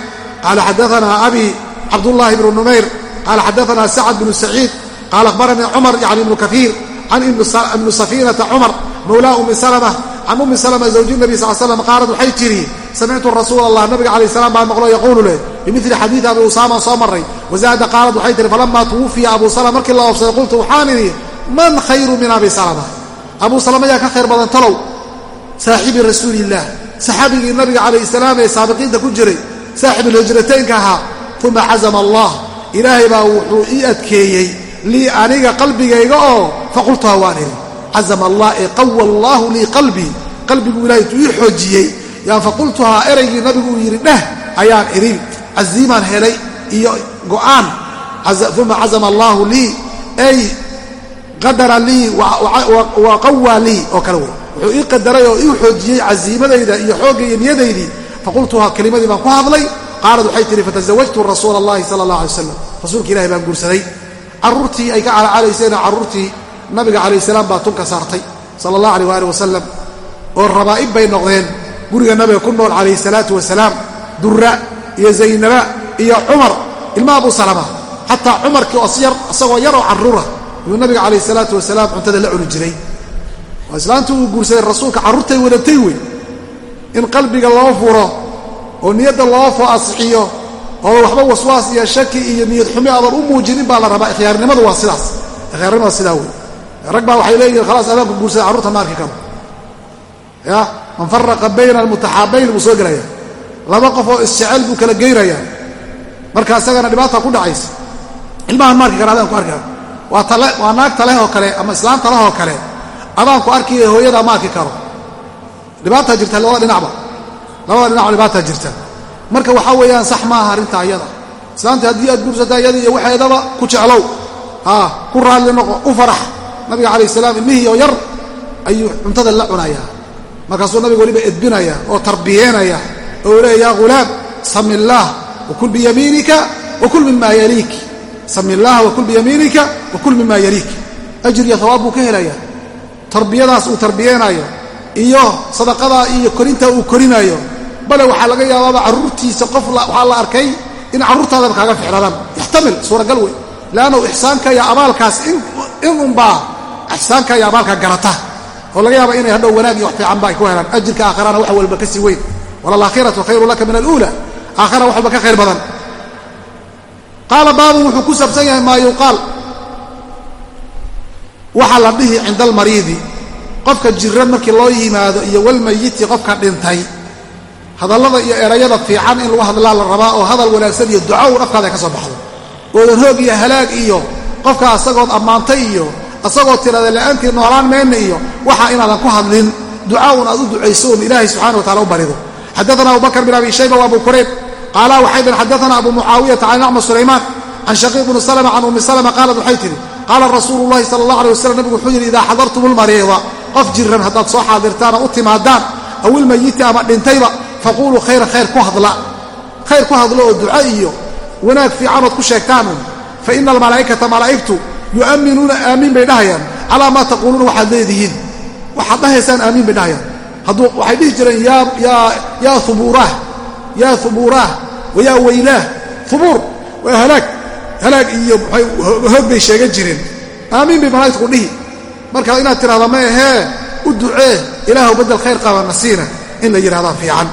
Qaala xadaana abi cabdullahi bnu numayr. Qaala xadaana sacad bnu saciid. Qaala akhbaranii cumar yani ibnu kaiir can ibni safiinata cumar mawlaa ummi salma can ummi salma zawji nabi sal slam qaalad waxay tidhi samictu rasuula allah nabiga calayh salam baan maqlo yaquulu leh bimili xadiidi abi usaama soo maray wazaada qaalad waxay tihi falama tuwufiya abu salma markii la oofsaday qultu waxaan idhi man khayru min abi salma abuu salama yaa ka khayr badan talow saaxibi rasuuliillah saxaabigii nabiga calayh salaam ee saabiqiinta ku jiray saaxibuulhijrataynka ahaa uma cazama allah ilaahay baa wuxuu ii adkeeyey lii aniga qalbigayga oo faqultuha waan idhi. Cazama allah ee qawa allaahu lii qalbii qalbigu ilahay tuu ii xoojiyey. Yaan faqultuhaa eraygii nabigu uu yidhi dheh ayaan idhi. Caziimaan helay iyo go'aan. Uma cazama allaahu lii. Ay qadara lii wa qawaa lii oo kale wey. Wuxuu ii qadaray oo ii xoojiyey caziimadayda iyo xoogga iyo niyadaydii. Faqultuhaa kelimadii baan ku hadlay. Qaalad waxay tihi fatasawajtu rasuula allahi sala allah alay wasalam baan guursaday carruurtii ay ka calacalayseen carruurtii nabiga calayh salaam baa tunka saartay sala allah aleyh waali wasalam oo rabaa'ib bay noqdeen. Guriga nabiga ku nool calayhi salaatu wasalaam durra iyo zaynaba iyo cumar ilma abu salama xataa cumarkii isagoo yaroo carruura yuu nabiga calayh salaatu wasalaam cuntada la cuni jiray. Oo islaantu uu guursaday rasuulka carruurtay wadatay wey in qalbiga loo furo oo niyadda loo fo asixiyo oo waxba waswaas iyo shaki iyo niyad xumi adan u muujinin baa la rabaa. Ikhyaarnimadu waa sidaas. Ikhyaarnimada sidaa wey rag baa waxay leeyihiin khalaas adaanku guursaday carruurta ma arki karo. Ya? Man faraqa bayna almutaxaabayn buu soo gelaya laba qof oo isjecel buu kala geynaya. Marka isagana dhibaata ku dhacaysa. Ilmahan ma arki kara adaan ku arki karo. Waa tale waa naag taleh oo kale ama islaam taleh oo kale adaan ku arkiyo hooyadaa ma arki karo. Dhibaataa jirta labada dhinacba labada dhinacba dhibaataa jirta marka waxaa weeyaan sax maaha arrintaa iyada islaamta haddii aad guursata iyada iyo waxeedaba ku jeclow. Ku raalli noqo u farax. Nabiga calayh salaam ilmihii oo yar ayuu cuntada la cunayaa. Markaasuu nabiga weliba edbinaya oo tarbiyeenaya oo leeya yaa ghulaam sami illaah wakul biyamiinika wakul mima yaliik. Sami illaah wakul biyamiinika wakul mima yaliik. Ajir iyo hawaab buu ka helayaa. Tarbiyadaas uu tarbiyeenayo iyo sadaqadaa iyo korintaa uu korinayo bale waxaa laga yaabaaba carruurtiisa qof waxaa la arkay in carruurtaadaba kaaga ficladaan yaxtamil suuragal wey leannahu ixsaanka iyo abaalkaas in unbaa ixsaanka iyo abaalka garata. Oo laga yaaba inay hadhow wanaag iyo wax fiicanba ay ku helaan. Ajirka aakhirana wax walba ka sii weyn. Walalaakhiratu khayru laka min aluula. Aakhira wax walba ka khayr badan. Qaala baabu wuxuu ku saabsan yahay maa yuqaal. Waxaa la dhihi cinda almariidi. Qofka jiran markii loo yimaado iyo walmayiti qofka dhintay hadallada iyo erayada fiican in lagu hadlaa la rabaa oo hadal wanaagsan iyo duco un afkaada ka soo baxdo. Oodan hoog iyo halaag iyo qofka asagood ammaantay iyo asagoo tirada la'aantii noolaan mayna iyo waxa inaadan ku hadlin duca aad u ducayso un ilaahay subxana wa tacala u barido. Xadaana abubakr bin abi shayba abu kurayb qaala waxay dhn xadaana abu mucaawiyata can acma sulaymaan can shaqiiq bni slma can ummi slma qaalat waxay tihi qaala rasuulu llahi sala allah alay wasalam nabigu wuxuu yidhi idaa xadartum lmariida qof jiran haddaad soo xaadirtaan oo u timaadaan aw ilmayiti ama dhintayba faquluu khayra khayr ku hadla khayr ku hadlo oo duco iyo wanaag fiicanood ku sheegtaanun fa ina almalaa'ikata malaa'igtu yu'amminuuna aamiin bay dhahayaan calaa maa taquuluuna waxaad leedihiin waxaad dhahaysaan aamiin bay dhahayaan hadduu waxay dhihi jireen yaa hubuuraah yaa hubuuraah wa yaa weylaah hubuur waa halaag halaag iyo hoog bay sheegan jireen aamiin bay malaa'igtu ku dhihi marka inaad tidhahda ma ahee u ducee ilaahu baddel khayr qaba nasiina in la yidhahdaa fiican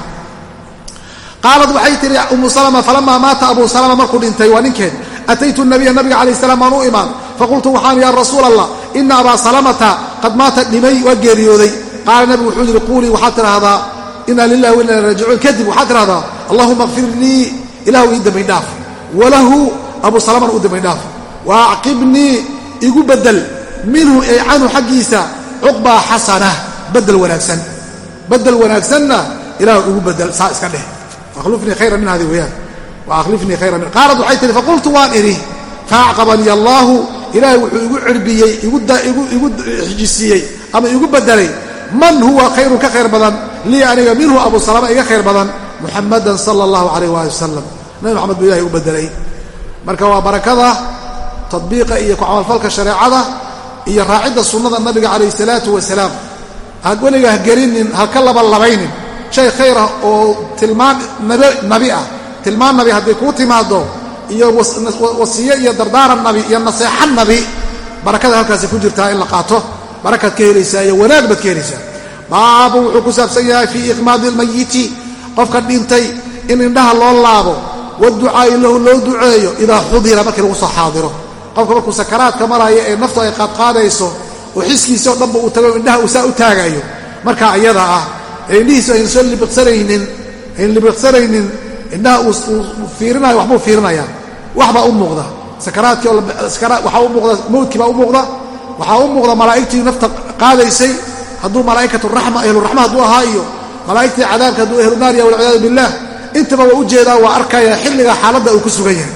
qaalat waxay tihi umu salama falamaa maata abu salama markuu dhintay? Waa ninkeed. Ataytu nabiya nabiga calayh salaam waan u imaan. Faqultu waxaan ya rasuul allah ina abaa salamata qad maata dhimay waa geeriyooday. Qaala nabigu wuxuu yidhi quulii waxaad tidhahdaa ina lilahi wa inna raajicuun. Kadib waxaad tidhahdaa allahuma kfir lii. Ilahu ii dambayn dhaaf. Walahu abu salamana u dambayn dhaaf. Wa acqibnii igu bedel minhu ay canhu xaggiisa cuqbaa xasana. Badel wanaagsan. Badel wanaagsanna ilahu igu bedel saa iska dheh akhlifnii khayra min hadi weyaan waakhlifnii khayra min qaalat waxay tihi faqultu waan idhi faacqabanii allaahu ilaahay wuxuu igu cirbiyey igu xijisiiyey ama igu bedelay man huwa khayrun ka khayr badan lii aniga minhu abu salama iga khayr badan muxamadan sala allahu calayh waali wasalam nabi maxamed buu ilahay u bedelay marka waa barakada tadbiiqa iyo ku camalfalka shareecada iyo raacidda sunnada nabiga calayh salaatu wasalaam ha weliga hagelinin halka labalabaynin shay khayrah oo tilmaan nabi ah. Tilmaan nabi hadday kuu timaado iyo wasiye iyo dardaaran nabi iyo naseexa nabi barakada halkaasi ku jirtaa in la qaato. Barakaad ka helaysaa iyo wanaag baad ka helaysaa. Baabu wuxuu ku saabsan yahay fii iqmaadi almayiti qofka dhintay in indhaha loo laabo waducaa'i lahu loo duceeyo idaa xudira markii lagu soo xaadiro. Qofka markuu sakaraadka maraayo ee naftu ay qaadqaadayso oo xiskiisao dhanba uu tago indhaha uu saa u taagayo. Markaa iyada ah indhihiisu aynu soo libiqsanaynin aynu libiqsanaynin indhaha uu fiirinayo waxbuu fiirinaya waxbaa u muuqda. Sakaraadkii u muuqda mawdkii baa u muuqda waxaa u muuqda malaa'igtii nafta qaadaysay hadduu malaa'ikatu raxma ahluraxma hadduu ahaa iyo malaa'igtii cadaabka hadduu ahlunaariya walciyaadu billaah intaba waa u jeedaa waa arkaya xilliga xaaladda uu ku sugan yahay.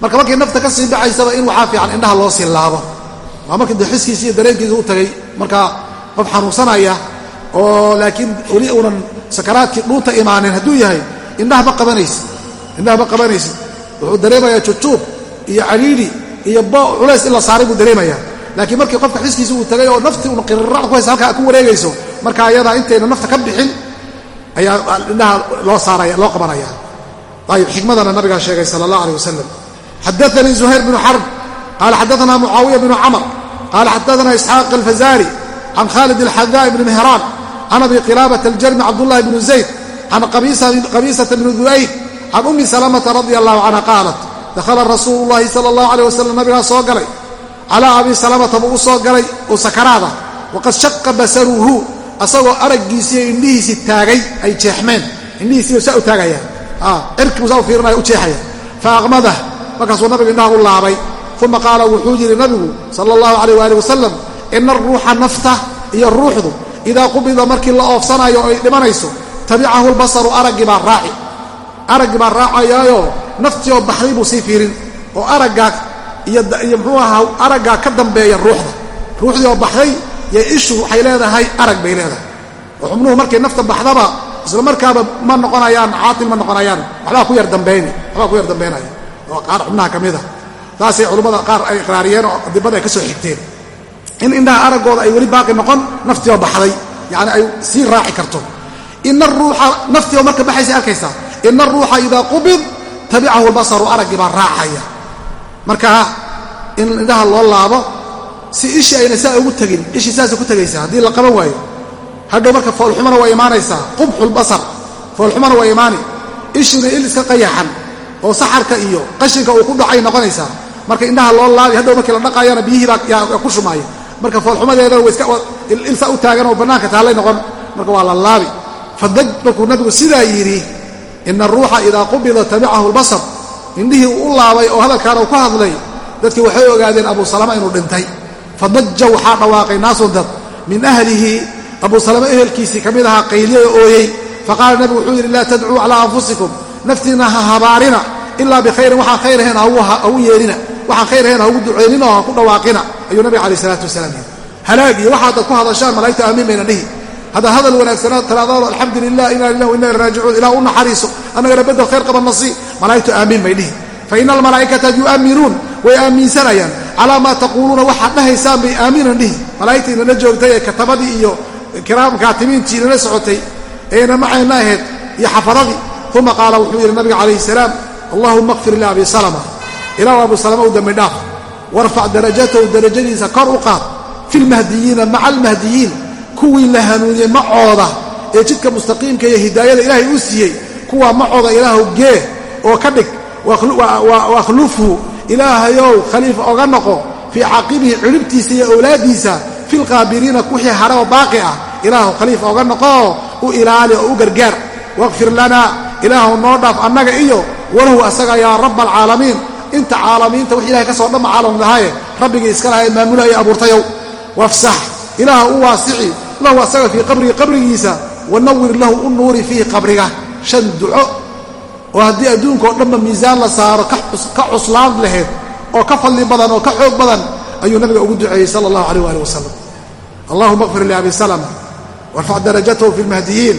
Marka markii nafta ka sii baxaysaba in waxaa fiican indhaha loo sii laabo waa markii de xiskiisi iyo dareenkiisa u tagay. Markaa qof xanuunsanaya oo laakiin weli uunan sakaraadkii dhuunta imaanin hadduu yahay indhaha ma qabanaysid. Indhaha ma qabanaysid. Wuxuu dareemayaa jujuub iyo caliili iyo culays in la saaray buu dareemayaa. Laakiin markii qofka xiskiisa uu tagay oo naftii una qirirac ku haysa halkaa ku wareegayso marka ayadaa intayna nafta ka bixin ayaa indhaha loo saaraya loo qabanaya. Ayib xikmadana nabigaa sheegay sala allah aleh wasalam xadaanii zuhayr bnu xarb qaala xadaana mucaawiya bnu camr qaala xadaana isxaaq alfazari can khalid alxadaa bni mehraan can abi qilaabat aljarmi cabdullahi bnu zayd can qabiisata bni du'ayd can ummi salamata radia allahu canha qaalat dakhala rasuulu llahi sala allahu aleyh wasalam nabigaa soo galay calaa abi salamata buu u soo galay oo sakaraada waqad shaqa basaruhu asagoo araggiisiiyo indhihiisii taagay ay jeexmeen indhihiisiiyo saa u taagayaan cirkibu saa u fiirinaya u jeexaya fa aqmadah markaasuu nabigu indhaha u laabay uma qaala wuxuu yidhi nabigu sala allahu calayh waali wasalam ina aruuxa nafta iyo ruuxdu idaa qubida markii la oofsanayo ay dhimanayso tabicahu lbasaru araggii baa raaci. Araggii baa raacayaayo naftii oo baxday buu sii fiirin. Oo araggaa iyo muxuu ahaa araggaa ka dambeeya ruuxda. Ruuxdii oo baxday iyo ishu waxay leedahay arag bay leedahay. Oo xubnuhu markay nafta baxdaba isla markaaba ma noqonayaan caatil ma noqonayaan. Waxbaa ku yar dambayni waxbaa ku yar dambaynaya oo qaar xubnaha ka mid a taasay culummada qaar ay iqraariyeen oo adibada ay ka soo xigteen in indhaha araggooda ay weli baaqi noqon naftii oo baxday. Yani ay sii raaci karto. Ina aruuxa naftii oo marka baxaysa arkaysaa. Ina aruuxa idaa qubid tabicahu lbasaru araggii baa raacaya. Markaa in indhaha loo laabo si ishii ayna saa ugu tegin ishii saasay ku tegaysaa haddii la qaban waayo. Hadhow marka foolxumana waa imaanaysaa qubxulbasar foolxumana waa imaani. Ishina il iska qayaxan oo saxarka iyo qashinka uu ku dhacay noqonaysaa marka indhaha loo laabi hadhow markii la dhaqaayana biyihii baa ku shumaaya marka foolxumadeedana ilsa u taagan oo bannaanka taallay noqon marka waa la laabi. Fadaj markuu nabigu sidaa yidhi ina aruuxa idaa qubida tabicahu lbasar indhihii u laabay oo hadalkaana uu ku hadlay dadkii waxay ogaadeen abu salama inuu dhintay. Fadaja waxaa dhawaaqay naasun dad. Min ahlihi abu salama ehelkiisii ka mid ahaa qayliya oo ooyey faqaala nabigu wuxuu yidhi laa tadcuu calaa anfusikum. Naftiinna ha habaarina. Ilaa bikhayrin waxaan khayr ahayn ha u yeedhina. Waxaan khayr ahayn ha ugu ducaynin oo ha ku dhawaaqina ayuu nabiga alayh isalaatu wasalaam yidhi halaag iyo waxaadad ku hadashaan malaa'igta aamiin bayna dhihi. Haddaa hadal wanaagsanaad tiraadaano alxamdu lilah inaa lilah inaa raajicuun ilah u naxariiso annagana bedel khayr qabanna sii malaa'igtu aamiin bay dhihi. Fa ina almalaa'ikata yu'amminuun way aaminsanayaan calaa maa taquuluuna waxaad dhahaysaan bay aamiinan dhihi. Malaa'igta inana joogtay ee katabadii iyo kiraam kaatimiintii inana socotay ee ina macayna ahayd iyo xafadadii uma qaala wuxuu yidhi nabiga calayhi salaam allahuma kfir liabi salama. Ilaahu abu salama u dembi dhaaf warfac darajatahu darajadiisa kor u qaad. fi lmahdiyiina maca almahdiyiin kuwii la hanuuniyey macooda ee jidka mustaqiimka iyo hidaayada ilaahay uu siiyey kuwaa macooda ilaahu gee oo ka dhig waakhlufhu ilaahayow khaliifa oga noqo fii caaqibihi ciribtiisa iyo owlaaddiisa fi lqaabiriina kuwixii hadha oo baaqi ah ilaahu khaliifa oga noqoo u ilaali oo u gargaar waqfir lana ilaahu noo dhaaf annaga iyo walahu asaga yaa raba alcaalamiin inta caalamiinta wix ilahay ka soo dhamma caalam lahaaye rabbigii iska lahay maamulaya abuurtayow. Wafsax ilaaha u waasici lahu asaga fii qabrihi qabrigiisa wanawir lahu u nuuri fiihi qabriga. Shan duco oo haddii adduunkao dhanba miisaan la saaro ka cuslaan lahayd oo ka fadli badan oo ka xoog badan ayuu nabiga ugu duceeyey sala allahu alayh waali wasalam allahuma kfir liabi salama warfac darajatahu fi lmahdiyiin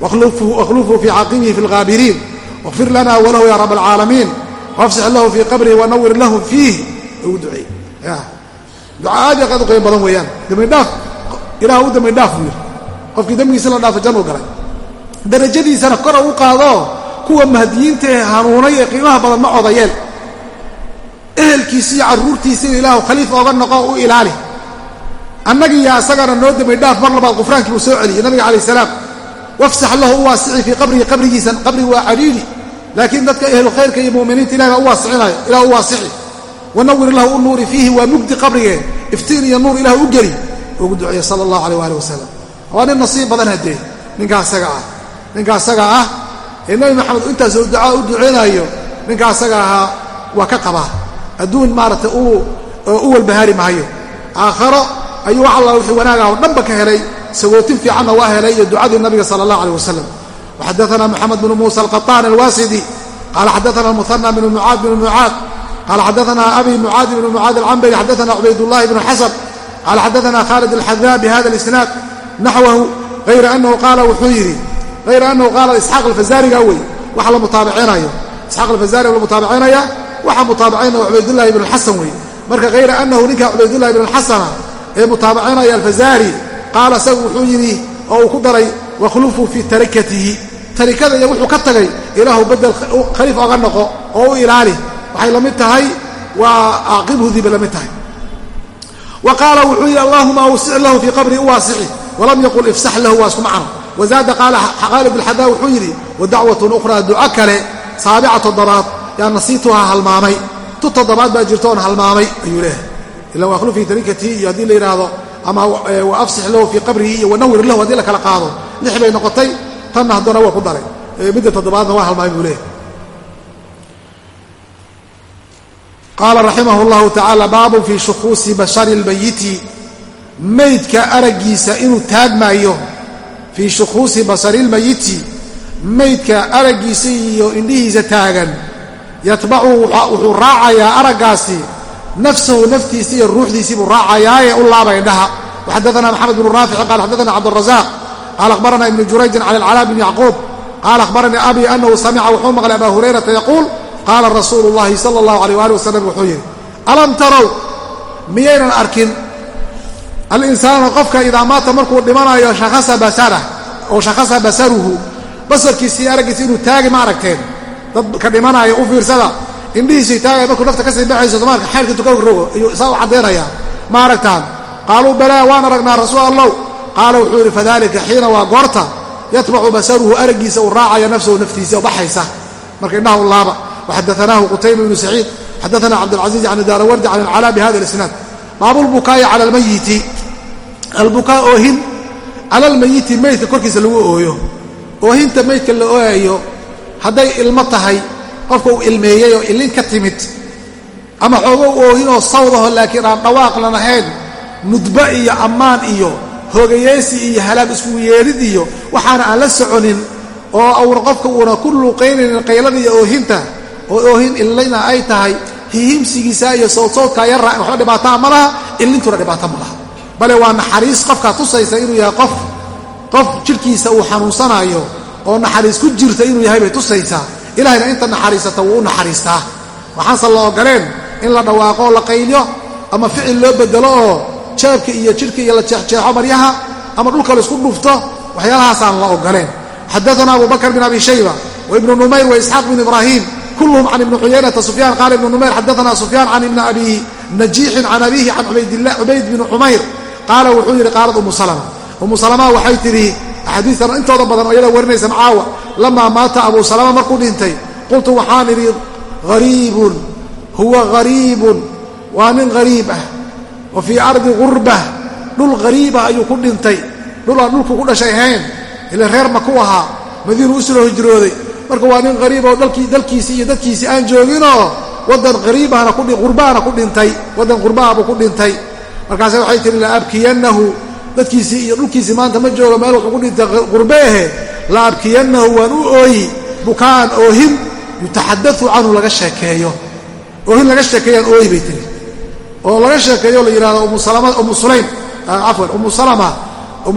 wakhlufhu fii caaqibihi fi lghaabiriin waqfir lana walahu ya rab alcaalamiin wafsix lahu fii qabrihi wanawir lahu fiih ugu duceey duca aad iyo qaad u qiimo badan weeyaan dembidhaaf ilaah u dembidhaaf buu yidhi qofkii dembigiisa la dhaafo jannuu galay darajadiisana kora u qaado kuwa mahdiyiinta ee hanuunay ee qiimaha badan ma odayeel ehelkiisi iyo carruurtiisiina ilaahu khaliifa oga noqo u ilaali annagiiyo asagana noo dembidhaaf mar labaad qufraankii buu soo celiyey nabiga calayh salaam wafsax lahu u waasici fii qabrihi qabrigiisa qabrigu waa laakiin dadka ehlu khayrka iyo muminiinta ilahi baa u waasici. Wanawir lahu u nuuri fiihi waa mugdi qabrigee iftiin iyo nuur ilah u geli. Ugu duceeye sala allahu alayh waali wasalam waa nin nasiib badan haddee. Ninkaa asaga ah. Ninka asaga ah. Ee nebi maxamed intaasoo ducaa u duceynayo ninka asaga ahaa waa ka qabaa adduun maaragtay u walbahaari maayo. Aakharo ayuu wax alla wixii wanaagah oo dhanba ka helay. Sagootin fiicanna waa helay iyo ducadii nabiga sala allah alayh wasalam waxadaana moxamed bnu muusa alqaطaan alwaasidi qaala xadaana muhana bnu mucaad bnu mucaad qaala xadaana abi mucaad bnu mucaad alcambari xadaana cubaydullahi bnu xasan qaala xadaana khalid alxadaa bihada alisnaad naxwahu hayra anahu qaala wuxuu yidhi hayra anahu qaala isxaaq alfazaariga wey waxa la mutaabicinayo isxaaq alfazaari la mutaabicinaya waxaa mutaabicaynaya cubaydullahi bn alxasan wey marka hayra anahu ninka cubaydullahi bn alxasana ee mutaabicinaya alfazaari qaala isagu wuxuu yidhi oo uu ku daray wakhlufuu fii tarikatihi tarikada iyo wuxuu ka tagay ilaahu bedel khaliif oga noqo oo u ilaali. Waxay la mid tahay waa caaqibhudii bay la mid tahay. Wa qaala wuxuu yidhi allahuma awsic lahu fii qabrii u waasici walam yaqul ifsax lahu waa isku macno. Wazaada qaala khaalid alxadaa wuxuu yidhi wa dacwatun ukhraa duco kale saabica toddobaad yaa nasiituhaa halmaamay tu toddobaad baa jirto oon halmaamay ayuu leehay ila wakhlu fii tarikatii iyo haddii la yidhaahdo ama wa afsix lahu fii qabrihi iyo wanawir lahu haddii la kala qaado lix bay noqotay tanna haddana waa ku daray midda toddobaadna waa halmaamay buu leehay qaala raximah اllahu tacaala baabun fii shukuusi bashari اlmayiti meydka araggiisa inuu taagmaayo fii shukuusi basari اlmayiti meydka araggiisa iyo indhihiisa taagan yatbacu wuxuu raacayaa araggaasi nafsahu naftiisa iyo ruuxdiisii buu raacayaaye u laaba indhaha waxadaana maxamed bnu raafici qala xadaana cabdالrazaaq qaala akhbarana ibnu jurayjin cala alcalaa bn yacquub qaala akhbaranii abi anahu samica wuxuu maqlay aba hurayrata yaquul qaala rasuulu llahi sala allahu alayh waali wasalam wuxuu yidhi alam tarow miyaynan arkin alinsaanu qofka idaa maata markuu dhimanayo shakhasa basarah oo shakhasa basaruhu basarkiisii araggiisi inuu taagi ma aragteen dadka dhimanaya u fiirsada indhihiisii taagaya markuu nafta ka sii baxayso somaarka xeelka tukanka rogo ayuu saa u caddaynaya ma aragtaan qaaluu balaa waan aragnaa rasuul allow qaala wuxuu yidhi fadalika xiina waa goorta yatbacu basaruhu araggiisa uu raacaya nafsahu naftiisa baxaysa. Marka indhaha u laaba. Waxadaanaahu qutayba ibnu saciid xadaana cabdilcaziiz can daarawardi can alcalaa bi hada isnaad baabulbukaa'i cala almayiti albukaa oohin cala almayiti meydka korkiisa lagu ooyo. Oohinta meydka la ooyayo hadday ilmo tahay qofka uu ilmeeyey oo ilin ka timid ama xoogo oohinoo sawdaho laakiin aan dhawaaqlan ahayn nudba iyo ammaan iyo hoogayeesi iyo halaag iskugu yeedhid iyo waxaana aan la soconin oo uuna qofka uuna ku luuqaynaynin qaylada iyo oohinta oo oohin illina ay tahay hihimsigiisa iyo sawdsawdkaa yarra waxba dhibaataa ma laha illintuna dhibaato ma laha. Bale waa naxariis qofkaa tusaysa inuu yahay qof qof jidhkiisa uu xanuunsanaayo oo naxariis ku jirta inuu yahay bay tusaysaa. Ilahayna inta naxariisata wuu u naxariistaa. Waxaanse la ogoleen in la dhawaaqo oo la qaylyo ama ficil loo bedelo oo jeebka iyo jidhka iyo la jeexjeexo maryaha ama dhulka la isku dhufto waxyaalahaasaan la ogoleen xadaana abu bakr bin abi shayba waibnu numayr waisxaaq bin ibrahim kulluhum can ibni cuyaynata sufyan qaala ibnu numayr xadaana sufyaan can ibni abi najiixin can abihi can cubayd bni cumayr qaala wuxuu yidhi qaalad umu salama. Umu salama waxay tidhi axaadiistan intooda badan oo iyada warinaysa macaawa lamaa maata abu salama markuu dhintay qultu waxaan idhi hariibun huwa hariibun waa nin hariib ah wa fii ardi gurbah dhul hariibah ayuu ku dhintay. Dhul aan dhulku ku dhashay ahayn ile reer ma ku ahaa madiinu u soo hijrooday. Marka waa nin hariib oo dalkiisii iyo dadkiisii aan jooginoo wadan hariibahna qurbahana ku dhintay waddan qurbaha buu ku dhintay. Markaase waxay tihi la abkiyannahu dadkiisii iyo dhulkiisii maanta ma joogo meel wuxuu ku dhintay qurbeehe la abkiyannahu waan u ooyi bukaan oohin yutaxadau canhu laga sheekeeyo. Oohin laga sheekeeyaan ooyi bay tihi oo laga sheekeeyo la yidhahdo umu sulaym cafwan umu salama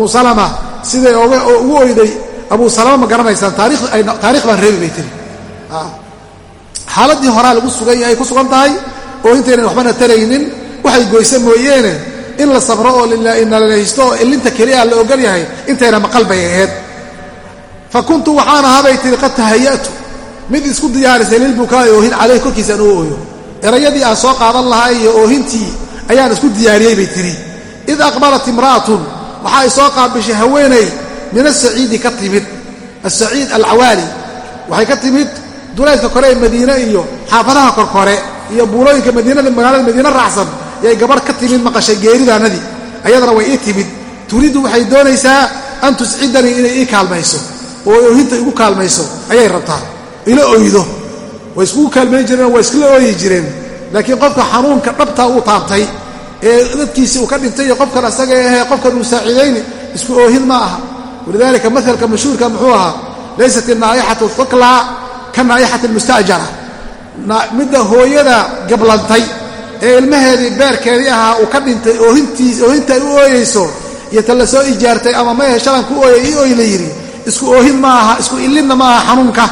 salama siday ugu oyday abu salama ma garanaysaan taarikh baan reebi bay tihi xaaladii horaa lagu sugan yahay ku sugan tahay oo intaynan waxbana taraynin waxay goysa mooyeene in la sabro oo nalalahaysto oo ilinta keliya la ogol yahay intayna maqal bay ahayd. Fa kuntu waxaan ahaabay tihi qad tahaya'tu mid isku diyaarisay lilbukaa'i oohin caleyh korkiisaan u ooyo erayadii aan soo qaadan lahaa iyo oohintii ayaan isku diyaariyey bay tihi id aqbalat imra'atun waxa ay soo qaabishay haweenay min asaciidi ka timid. Asaciid alcawaali waxay ka timid duleydka kore ee madiine iyo xaafadaha korkore iyo buulooyinka madiinada magaalada madiine raacsan yay gabarh ka timid maqashay geeridaanadii. Ayadana way ii timid. Turiiddu waxay doonaysaa an tuscidanii inay ii kaalmayso oo oohinta igu kaalmayso ayay rabtaa. Ila oydo way iskugu kaalmayn jireen waa iskula ooyi jireen. Laakiin qofka xanuunka dhabtaa uu taabtay ee dadkiisii uu ka dhintay iyo qofkan asaga ahee qofkan uu saaciidayni isku oohin ma aha. Walidaalika maalka mashhuurka muxuu ahaa laysat inaa'ixatu thukla ka naa'ixati almusta'jara midda hooyada gablantay ee ilmaheedii beerkeedii ahaa uu ka dhintay oohinta u ooyeyso iyo ta la soo ijaartay ama mayahe shalan ku ooyay ii ooy la yidhi isku oohin ma aha isku illinna ma aha xanuunka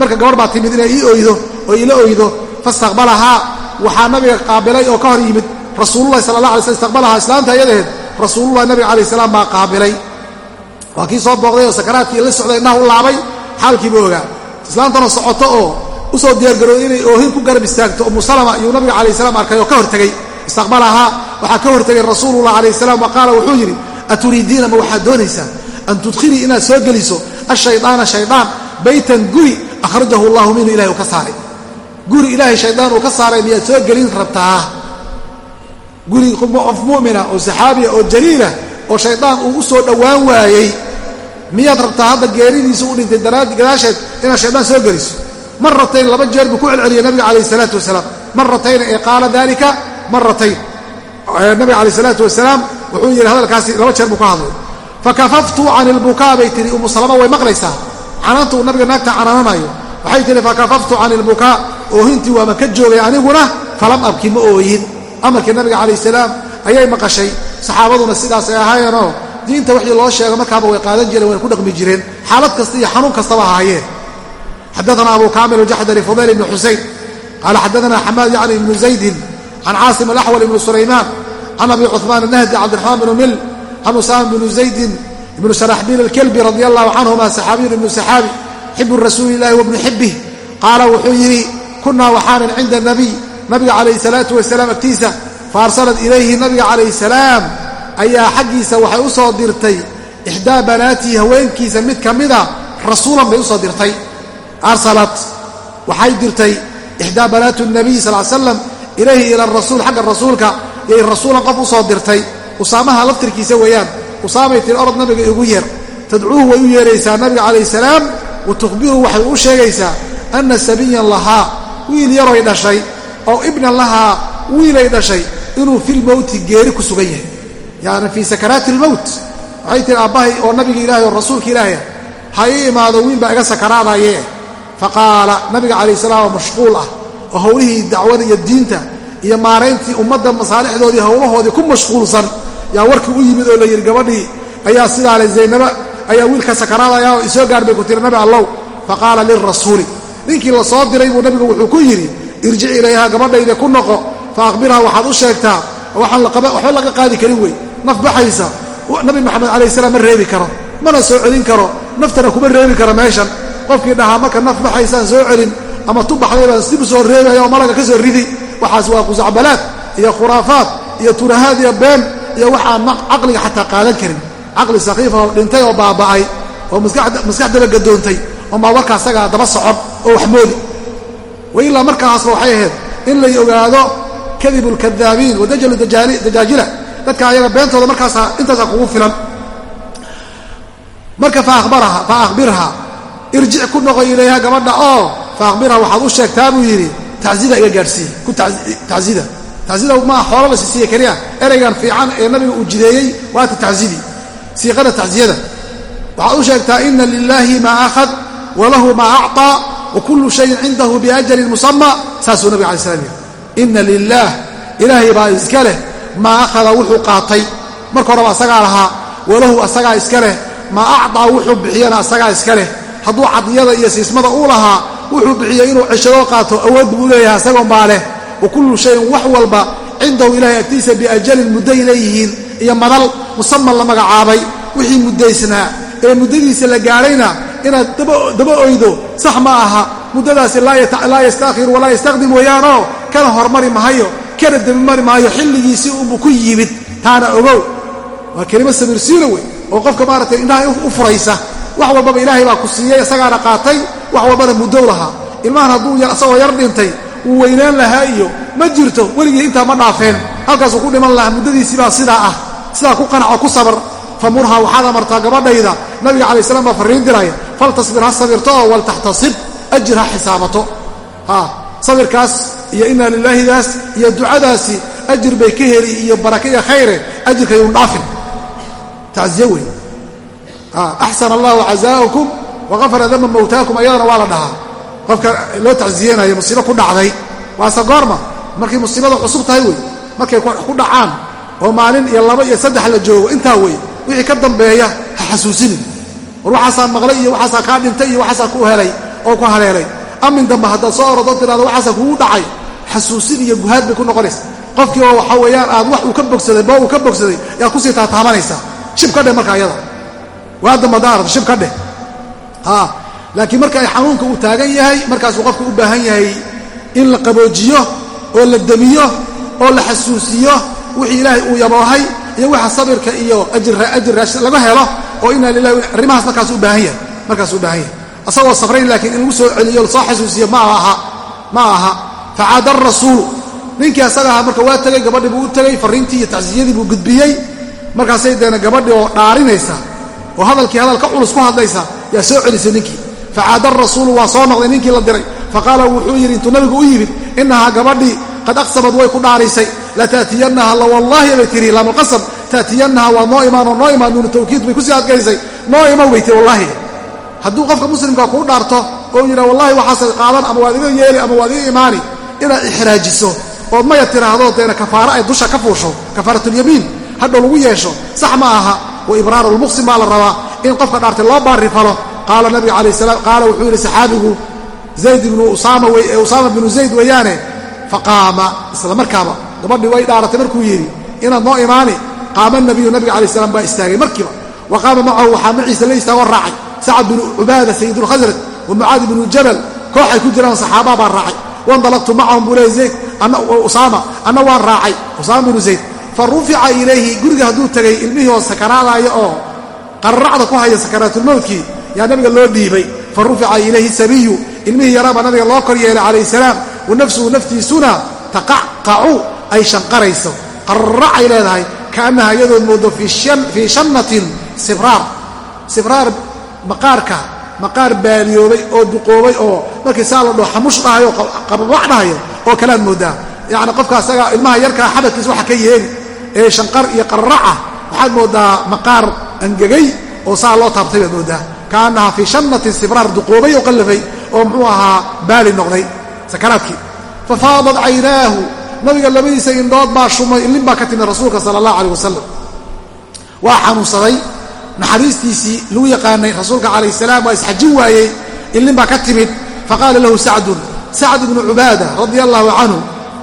marka gabarh baa timid inay ii oydo oo ila oydo fastaqbalahaa. Waxaa nabiga qaabilay oo ka hor yimid rasuululahi sala la alay sl istaqbalahaa islaanta ayadaheed rasuululahi nabiga calayh salaam baa qaabilay. Waa kii soo booqday oo sakaraadkii la socday indhaha u laabay xaalkiiba ogaa islaantana socoto oo u soo diyaargarooday inay oohin ku garab istaagto umu salama iyuu nabiga calayh salaam arkay oo ka hortegey istaqbalahaa waxaa ka hortegay rasuulullah calayh salaam wa qaala wuxuu yidhi aturiidiina ma waxaad doonaysaa an tudkhilii inaad soo geliso ashaydaana shaydaan baytan guri akhrajahu allahu minhu ilahay uu ka saaray. Guri ilaahay shaydaan uu ka saaray miyaad soo gelin rabtaa? Guri qof mu'mina oo saxaabiya oo jaliila oo shaydaan uu u soo dhowaan waayey miyaad rabtaa hadda geeridiisa u dhintay gadaasheed inaad shaydaan soo geliso? Maratayn laba jeer buu ku celceliyay nabiga calayh isalaatu wasalaam. Maratayna ee qaala dalika maratayn nabiga calayh isalaatu wasalaam wuxuu yidhi hadalkaasi laba jeer buu hadlay. Fakafaftu can ilbukaa bay salama way maqlaysaa canaanta uu nabiga naagta canaananayo. Waxay tihi fakafaftu can ilbukaa oohintii waama ka joogay aniguna falam abki ma ooyin. Amarkii nabiga calayh salaam ayay maqashay. Saxaabaduna sidaasay ahaayeenoo diinta wixii loo sheego markaaba way qaadan jireen wayna ku dhaqmi jireen. Xaalad kasta iyo xanuun kastaba hahaayeen xadaana abu kaamil jaxdari fudayl ibni xusayn qaala xadaana xamaad yacni ibnu zaydin can caasim alaxwal ibnu sulaymaan can abi cuhmaan nahdi cabdiraxmaan bnu mil can usaama bnu zaydin ibnu sharaxbiil alkelbi radi allahu canhuma saxaabiyun ibnu saxaabi xibu rasuuli illahi wabnu xibih qaala wuxuu yidhi kunaa waxaanan cinda nabiy nabiga calayhi salaatu wasalaam agtiisa faarsalat ilayhi nabiga calayhi salaam. Ayaa xaggiisa waxay u soo dirtay ixdaa banaatihi haweenkiisa mid ka mida rasuulan bay u soo dirtay. Arsalat waxay dirtay ixdaa banaatu nabiy sal slam ilayhi ila rasuul xagga rasuulka. Iyay rasuulan qof u soo dirtay usaamaha laftirkiisa weeyaan usaamay tiri orod nabiga igu yeer tadcuuhu way u yeeraysaa nabiga calayh salaam. Wa tukhbiruhu waxay u sheegaysaa anna sabiyan lahaa wiil yaroy dhashay oo ibnan lahaa wiilay dhashay inuu filmowti geeri ku sugan yahay. Yani fii sakaraati almowt waxay tiri aabbahay oo nabiga ilaahay oo rasuulka ilaahaya ha ii imaado wiil baa iga sakaraadaye faqaala nabiga calayh salaam oo mashquul ah oo howlihii dacwada iyo diinta iyo maarayntii ummadda masaalixdoodii howlahoodii ku mashquulsan yaa warkii u yimid oo la yidhi gabadhii ayaa sidaa le zaynaba ayaa wiilka sakaraadaya oo isoo gaar bay ku tiri nabi allow. Faqaala lilrasuuli ninkii la soo diray buu nabigu wuxuu ku yidhi irjic ilayha gabadhayda ku noqo fa akhbirha waxaad u sheegtaa waxaan waxba laga qaadi karin wey naf baxaysa nabi maxamed calayh salaam ma reebi karo mana soo celin karo naftana kuma reebi karo meeshan qofkii dhahaa marka naf baxaysaan soo celin ama tu baxday baan dib soo reebaya oo malaga ka soo ridi waxaas waa qusacbalaad iyo khuraafaad iyo turahaad iyo been iyo waxaan caqliga xataa qaadan karin. Caqli sakiifa oo dhintay oo baaba'ay oo maskaxdaba gadoontay omaa warka asagaa daba socon oo wax moodi. Wailaa markaasba waxay ahayd in lay ogaado kadibu lkadaabiin wadajalu dajaajila. Dadka ayaga beentooda markaasa intaasaa kugu filan. Marka faahbirha irjic ku noqo ilayha gabadha oo faahbirha waxaad u sheegtaa buu yidhi tacida iga gaadhsiiye ku tacida tacida maa xoolo la siisiiye keliya ereygan fiican ee nabiga uu jideeyey waata taczidii siiqada tacziyada waxaad u sheegtaa ina lilaahi maa akhad walahu maa acطaa wa kullu shayin cindahu biajalin musama saasuu nabiga alay slam yidhi. Ina lilaah ilaahay baa iska leh maa akhada wuxuu qaatay. Marka horeba asagaa lahaa walahu asagaa iska leh maa acطaa wuxuu bixiyana asagaa iska leh. Hadduu cadiyada iyo siismada uu lahaa wuxuu bixiyey inuu ceshadoo qaato awood buu leeyahay asagoon leh wa kullu shayin wax walba cindahu ilahay agtiisa biajalin mudday leeyihiin iyo madal musaman la magacaabay wixii muddaysnaa. Ee muddadiisa la gaadhayna inaad daba oydo sax ma aha. Muddadaasi laa yastaakhiru walaa yastaqdim weeyaanoo kana hormari mahayo kana debimari maayo xilligiisii unbu ku yimid. Taana ogow. Waa kelimo samirsiino wey oo qofka maaragtay indhaha u furaysa. Wax walbaba ilaahay baa ku siiyey isagaana qaatay wax walbana muddow lahaa. Ilmahan hadduu isagoo yar dhintay uu weynaan lahaa iyo ma jirto weligii intaa ma dhaafeen. Halkaasuu ku dhiman lahaa muddadiisiibaa sidaa ah. Sidaa ku qanaco ku sabar. Famurhaa waxaad amartaa gabadhayda. Nabiga calai slam baa farriin diraya faltasbir ha sabirto oo waltaxtasib ajir ha xisaabato sabirkaas iyo inaa lilaahidaas iyo ducadaasi ajir bay ka heli iyo baraka iyo khayre ajirka yun dhaafin. Tacziye wey axsana allahu cazaaءakum waqafara dama mowtaakum ayadana waa la dhahaa qofka loo tacziyeynayo musiibo ku dhacday waase goorma. Markay musiibada cusub tahay wey markay ku dhacaan oo maalin iyo laba iyo saddex la joogo intaa wey wixii ka dambeeya ha xasuusinin. War waxaasaa maqlay iyo waxaasaa kaa dhintay iyo waxaasaa ku helay oo ku haleelay. Amin dambe haddaad soo orodoo tidhahdo waxaasaa kugu dhacay. Xasuusin iyo guhaad bay ku noqonaysa. Qofkii oo waxaa weeyaan aad wax uu ka bogsaday boo uu ka bogsaday yaad ku sii taataabanaysaa shib ka dheh marka ayada. Waa dambe daarad shib ka dheh laakiin marka ay xanuunka uu taagan yahay markaasuu qofku u baahan yahay in la qaboojiyo oo la demiyo oo la xasuusiyo wixii ilaahay uu yaboohay iyo waxa sabirka iyo ajir laga helo oo inaa lilahi arrimahaas markaas u baahan yahay markaasuu u baahan yahay. Asagoo safrayn laakiin in lagu soo celiyo la soo xasuusiyo ma aha facaada arasuulu ninkii asaga marka waa tegey gabadhii buu u tegey farriintii iyo tacsiyadii buu gudbiyey. Markaasay deena gabadhii oo dhaarinaysa oo hadalkii hadal ka culus ku hadlaysa yaa soo celisay ninkii facaada arasuulu waa soo noqday ninkii la diray faqaala wuxuu yidhi intuu nabigu u yimid innahaa gabadhii qad aqsamad way ku dhaarisay lataatiyanaha la wallaahi bay tiri laamulqasam taatiyanaha waa noo imaan oo noo imaan nuunu tawkiid bay ku sii adkaysay noo iman tiri wallaahi hadduu qofka muslimka kuu dhaarto oo yidhaa wallahi waxaasad qaadan ama waad iga yeeli ama waad iga imaani inaad ixraajiso ood maya tiraahdo deena kafaaro ay dusha ka fuusho kafaaratulyamiin hadhow lagu yeesho sax ma aha wa ibraaru baa la rabaa in qofka dhaartay loo baari falo qaala nabiga calayh salaam qaala wuxuu yidhi saxaabigu zayd ibnu usaama binu zayd weeyaane faqaama isla markaaba gabadhii way dhaaratay markuu yidhi inaad noo imaani qaama nabiyu nabiga alai slam baa istaagay markiiba wa qaama macahu waxaa maciisa la istaagoo raacay sacad binu cubaada sayidulkhasraj wa mucaadi binu jabal kooxay ku jiraan saxaabaa baa raacay wandalaqtu macahum buu leey zayd usaama anna waan raacay usaama binu zayd fa rufica ilayhi guriga hadduu tegay ilmihii oo sakaraadaaya oo qararacda ku haya sakaraatulmowtkii yaa nabiga loo dhiibay fa rufica ilayhi sabiyu ilmihii yaraabaa nabiga loo kor yeelay calayh salaam wa nafsuhu naftiisuna taqacqacu ay shanqarayso. Qararacay leedahay kaannaha iyadood moodo fii shannatin sibraar. Sibraar maqaarka maqaar baaliyoobay oo duqoobay oo markii saa la dhao xamush dhahayo qababac dhahayo oo kalaad moodaa. Yacni qofka asaga ilmaha yarkaa xabadkiisa waxa ka yeeli ee shanqar iyo qararaca waxaad moodaa maqaar angegay oo saa loo taabtay baad moodaa kaannaha fii shannatin sibraar duqoobay oo qallafay oo muxuu ahaa baali noqday sakaraadkii. Fafaadat caynaahu nabiga labadiisa indhood baa shumay ilin baa ka timid rasuulka sala allah caleh wasalam waa xanuunsaday naxariistiisii lagu yaqaanay rasuulka calayh salaam waa isxajin waayey ilin baa ka timid. Faqaala lahu sacdun sacd ibnu cubaada radia allahu canhu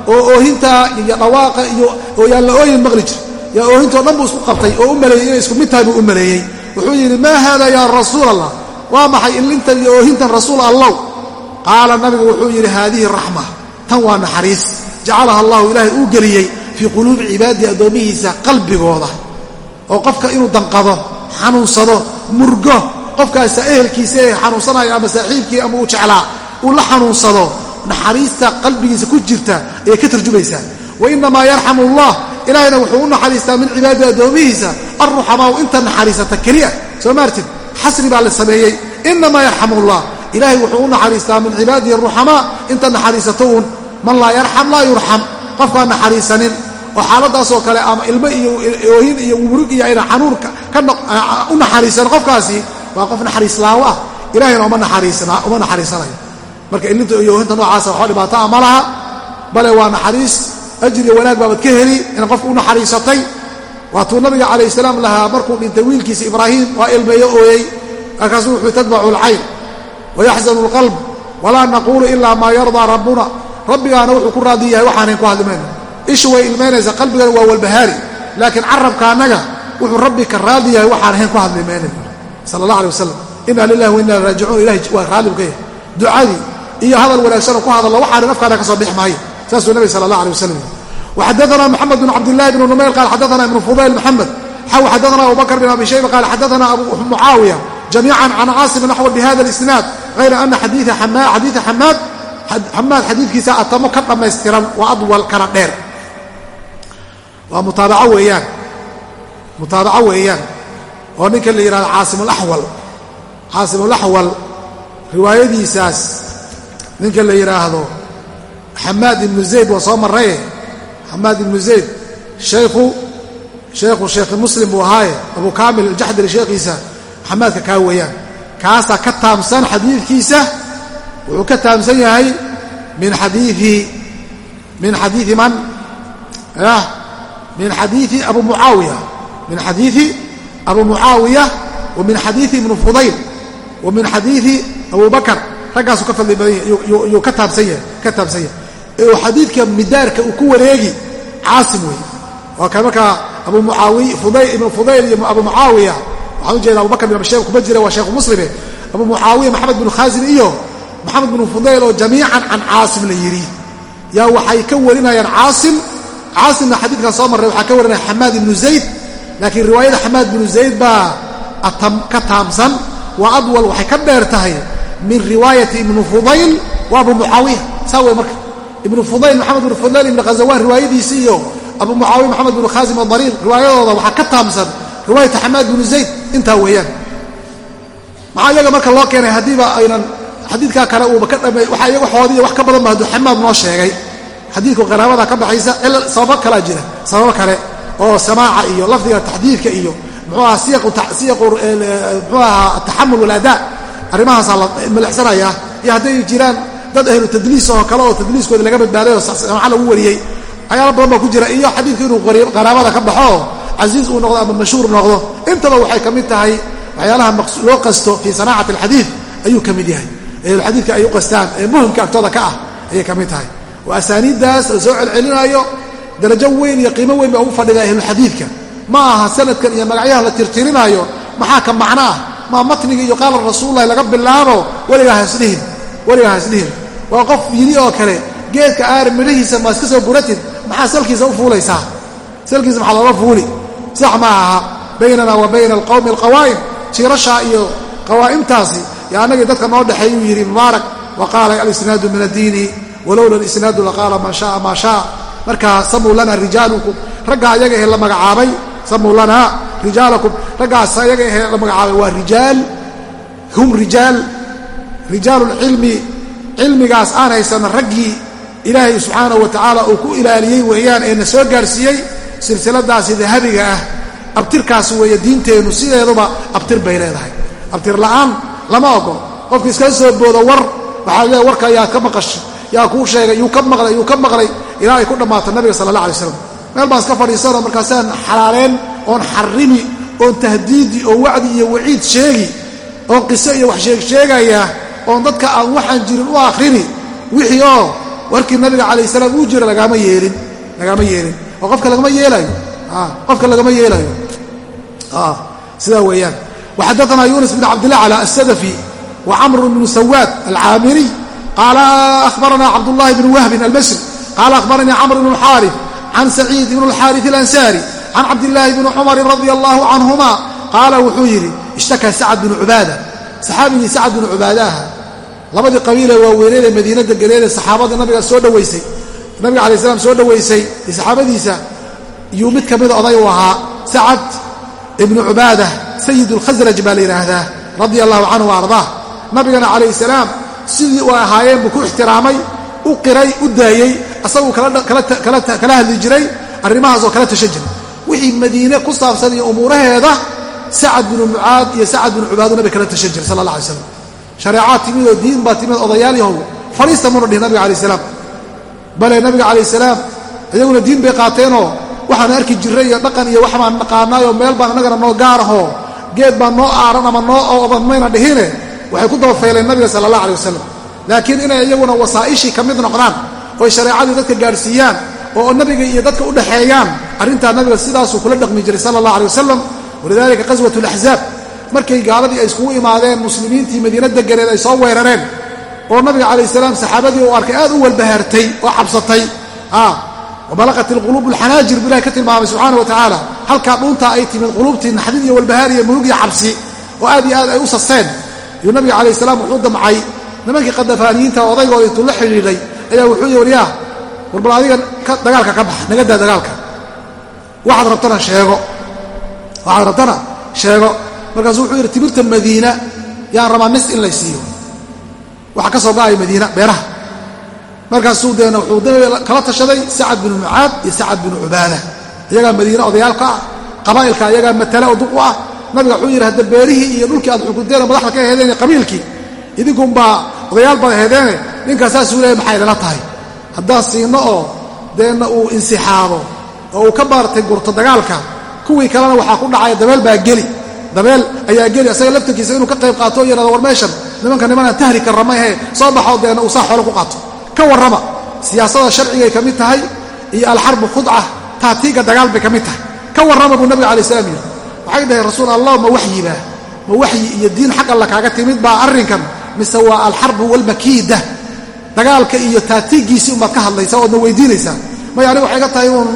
oo oohintaa iyo dhawaaqa iyo ooyaan la ooyin maqli jir yaa oohintao dhan buu isku qabtay oo u maleeyey inay isku mid tahay buu u maleeyey wuxuu yidhi maa haada yaa rasuul allah waa maxay ilintan iyo oohintan rasuul allow qaala nabigu wuxuu yidhi haadihi raxma tan waa naxariis. Jacalaha allahu ilaahay uu geliyey fii quluubi cibaadii addoomihiisa qalbigooda. Oo qofka inuu danqado xanuunsado murgo qofkaasa ehelkiisa ee xanuunsanayo ama saaxiibkii ama uu jeclaa uu la xanuunsado naxariista qalbigiisa ku jirta ayay ka tarjumaysaa. Wa inamaa yarxamu allah ilaahayna wuxuu u naxariistaa min cibaadii addoomihiisa alruxamaau inta naxariisata keliya soo maartid xasri baa la sameeyey inamaa yarxamu allah ilaahay wuxuu u naxariistaa min cibaadihi aruxamaa inta naxariisato uun man laa yarxam laa yurxam qofkaan naxariisanin oo xaaladaasoo kale ama ilmo iyo oohin iyo murug iyo ayna xanuunka u naxariisan qofkaasi waa qof naxariis laawo ah ilahayna uma naxariisanayo marka ilinta iyo oohinta noocaasa waxba dhibaato ah ma laha bale waa naxariis ajriya wanaag ka heli in qofku u waatuu nabiga calayh salaam lahaa markuu dhintay wiilkiisa ibraahim waa ilmeeyo ooyey. Markaasuu wuxuu tadbacu alcayn wayaxzanu alqalb walaa naquulu ilaa maa yardaa rabbuna. Rabbigaana wuxuu ku raadi yahay waxaanayn ku hadlimayno ishu way ilmaynaysaa qalbigana waa walbahaari. Laakiin carabka annaga wuxuu rabbi ka raadi yahay waxaan ahayn ku hadlimayna sala allah alay wasalam inna lilahi wa inna raajicuun ilahay waa raalibu ka yahay. Ducadii iyo hadal wanaagsanoo ku hadallo waxaana afkaana ka soo bix maayo saasuu nabi sala allah alay wasalam waxadaana moxamed bn cabdillahi bn numayr qaal xadaana ibnu fudayl moxamed xaw xadaana abu bakr bin abi shayba qaal xadaana abu mucaawiya jamiican can caasim naxw bihada isnaad hayra ana xadiia xamaad xamaad xadiidkiisa atamo ka dhammaystiran waa adwal kana dheer waa mutaabaco weeyaan mutaabaco weeyaan oo ninka la yidhahdo caasimulaxwal caasimulaxwal riwaayadiisaas ninka la yidhaahdo xamaad ibnu zayd waa soo marraye xamaad ibnu zayd shaykhu shaykhu sheekhi muslim buu ahaaye abu kaamil aljaxdari sheekhiisa xamaadka kaa weeyaan. Kaasaa ka taamsan xadiidkiisa wuxuu ka taamsan yahay min xadiii min xadiii man? Min xadiii abu mucaawiya min xadiii abu mucaawiya wa min xadiii ibnu fudayl wa min xadiii abu bakar. Raggaasuu ka fadli badan yahay yuu ka taabsan yahay ka taabsan yahay oo xadiidka midaarka uu ku wareegi caasim wey waa ka markaa abu muaawiy ibnu fudayl iyo abu mucaawiya. Waxaan ujeeda abubakr bin abishayb kuma jira waa sheekhu muslime abu mucaawiya maxamed binu khaasim iyo maxamed binu fudayl oo jamiican can caasim la yidhi yaa waxay ka warinayaan caasim. Caasimna xadiidkan soo marray waxaa ka warinaya xamaad ibnu zayd laakiin riwaayada xamaad binu zayd baa ka taamsan. Waa adwal waxay ka dheer tahay min riwaayati ibnu fudayl wa abu mucaawiya. Saa wey marka ibnu fudayl maxamed binu fudayl ibnu khazawaan riwaayadiisi iyo abu mucaawiya maxamed binu khaasim adariir riwaayadooda waxaa ka taamsan riwaayata xamaad binu zayd intaa weeyaan. Maxaa iyaga marka loo keenay haddiiba aynan xadiidkaa kale uuba ka dhama waxaa iyaga xoodiiya wax ka badan ba hadduu xamaad noo sheegay. Xadiidku qaraabada ka baxaysa sababo kalaa jira. Sababo kale oo samaaca iyo lafdiga taxdiidka iyo muxuu aha siyaqu muxuu ahaa ataxamul walaadaa. Arrimahaasaa la malexsanayaa iyo hadday jiraan dad ahlu tadliis oo kale oo tadliiskooda laga badbaaday oo lagu wariyey waxyaala badan baa ku jira. Iyo xadiidku inuu qaraabada ka baxo casiiz uu noqdo ama mashhuur noqdo intaba waxay ka mid tahay waxyaalaha loo qasto fii sanaacati alxadiid ayuu ka mid yahay. Ehlulxadiidka ay u qastaan ee muhimka agtooda ka ah ayay ka mid tahay. Waa asaaniiddaas la soo celcelinaayo darajo weyn iyo qiimo weyn ba ugu fadhida ahlulxadiidka ma aha sanadkan iyo magacyaha la tirtirinaayo maxaa ka macno ah maa matniga iyo qaala rasuululahi laga bilaabo weligaa hasdhihin waa qof yidi oo kale geedka aar midhahiisa ma iska soo guratid maxaa salkiisa u fuulaysaa? Salkiisa maxaa looga fuuli? Sax ma aha. Baynana wa bayna alqawmi alqawaa'im jiirashaa iyo qawaa'imtaasi. Yo annagii dadka noo dhexeeyuu yidhi mubaarak wa qaala alisnaadu min addiini walowla alisnaadu laqaala maa shaaa maa shaa. Markaa samuu lana rijaalukum raggaa ayaga ee la magacaabay samuu lana rijaalakum raggaas ayaga ee la magacaabay waa rijaal hum rijaal rijaalulcilmi cilmigaas aan haysana raggii ilaahay subxaanahu wa tacaala uu ku ilaaliyey weeyaan ee na soo gaarsiiyey silsiladaasi dahabiga ah abtirkaas weeye diinteennu sideeduba abtir bay leedahay. Abtir la'aan lama ogol qofki iskala soo boodo war waxaa leeay warka yaad ka maqashay yaa kuu sheegay yuu ka maqlay yuu ka maqlay ilaa ay ku dhammaato nabiga sala allah alay slam meel baan iska fadhiisanoo markaasaan xalaaleen oon xarimi oon tahdiidi oo wacdi iyo waciid sheegi oon qiso iyo wax sheegsheegayaa oon dadka aan waxaan jirin u akhrini wixii oo warkii nabiga calayh salaam uu jira lagaama yeelin lagaama yeelin. Oo qofka lagama yeelaayo qofka lagama yeelaayo sidaa weeyaan. Waxadaanaa yunis bn cabdillah cala asadafi wa camr bnu sawaad alcaamiriy qaala ahbarana cabdullahi bn wahbin almasri. Qaala ahbaranii camr bn xaari can saciid bn اlxaari اlansari can cabdillaahi bni cumarin radi allahu canhuma. Qaala wuxuu yidhi ishtakaa sacad bnu cubaada. Saxaabigii sacad bnu cubaada aha labadii qabiilee waaweyneen ee madiina deganeedee saxaabada nabiga soo dhowaysay nabiga alai slam soo dhowaysay iyo saxaabadiisa yuu mid ka mida oday u ahaa sacad ibnu cubaada sayid اlkhasraj baa la yidhaahdaa radia allahu canhu wa ardaah. Nabigana calayh salaam sidii u ahaayeen buu ku ixtiraamay u qiray u daayey asaguu kala hadli jiray arrimahaasoo kala tashan jiray. Wixii madiine ku saabsan iyo umuuraheeda sacad binu mucaad iyo sacad binu cubaadu nabiga kala tashan jiray sala allah alay slam shareecaad timid oo diin baa timid odayaal yahow. Fariista muna dhihin nabiga alayh salaam. Bale nabiga calayh salaam iyaguna diin bay qaateenoo waxaan arki jirray iyo dhaqan iyo wax baan naqaanaayoo meel baan annagana noo gaarahoo geed baan noo aaran ama noo oban mayna dhihine waxay ku dabafeeleen nabiga sala allah alay wasalam laakiin inay iyaguna wasaa'ishii ka mid noqdaan oy shareecadii dadka gaadhsiiyaan oo nabiga iyo dadka u dhexeeyaan arrintaa nabiga sidaasuu kula dhaqmi jiray sala allah alay wasalam walidaalika qaswat alaxzaab markay gaaladii ay iskugu imaadeen muslimiintii madiina deganeed ay soo weerareen oo nabiga calayh salaam saxaabadii uu arkay aad u walbahaartay oo cabsatay wabalaqat ilquluub alxanaajir bu ilahay ka tilmaamay subxaana wa tacaala halkaa dhuuntaa ay timid quluubtii naxdid iyo walbahaar iyo mulug iyo cabsi oo aad iyo aad ay u sasteen. Iyuu nabiga calayh salaam wuxuu damcay nimankii qadafaaniyiinta odaygooda intuu la xidhiidhay ayaa wuxuu yii waryaah warbal adiga dagaalka ka bax naga daa dagaalka. Waxaad rabtana sheego waxaad rabtana sheego markaasuu wuxuu yidhi timirta madiina yaan rabaa nis in lay siiyo waxaa ka soo ba'aya madiina beeraha. Markaasuu deena wuxuu nabiga kala tashaday sacad binu mucaad iyo sacad binu cubaada. Iyagaa madiine odayaalka ah qabaa'ilka iyagaa matala oo duq u ah. Nabiga wuxuu yidhi hadda beerihii iyo dhulkii aad xukunteena madaxda ka heedeen iyo qabiilkii idinkunbaa odayaal bada heedeene ninkaa saasuu maxay idhala tahay? Haddaan siino oo deenna uu insixaabo oo uu ka baartay gurto dagaalka kuwii kalena waxaa ku dhacaya dabeel baa geli dabeel ayaa geli asaga laftarkiisa inuu ka qayb qaato o war meeshan nimanka nimanaan tahri karra mahe soo baxoo deenna uu saa xoolo ku qaato. Ka warrama siyaasada sharcigay ka mid tahay iyo alxarbu khudca taatiiga dagaal bay ka mid tahay. Ka warrama buu nabiga alai salaam yidhi. Waxay dhaheen rasuul allah ma waxyibaa ma waxyi iyo diin xag alla kaaga timid baa arrinkan? Mise waa alxarbu walmakiida? Dagaalka iyo taatiigiisii umbaad ka hadlaysaa oodna weydiinaysaa may aniga waxay ga tahay uun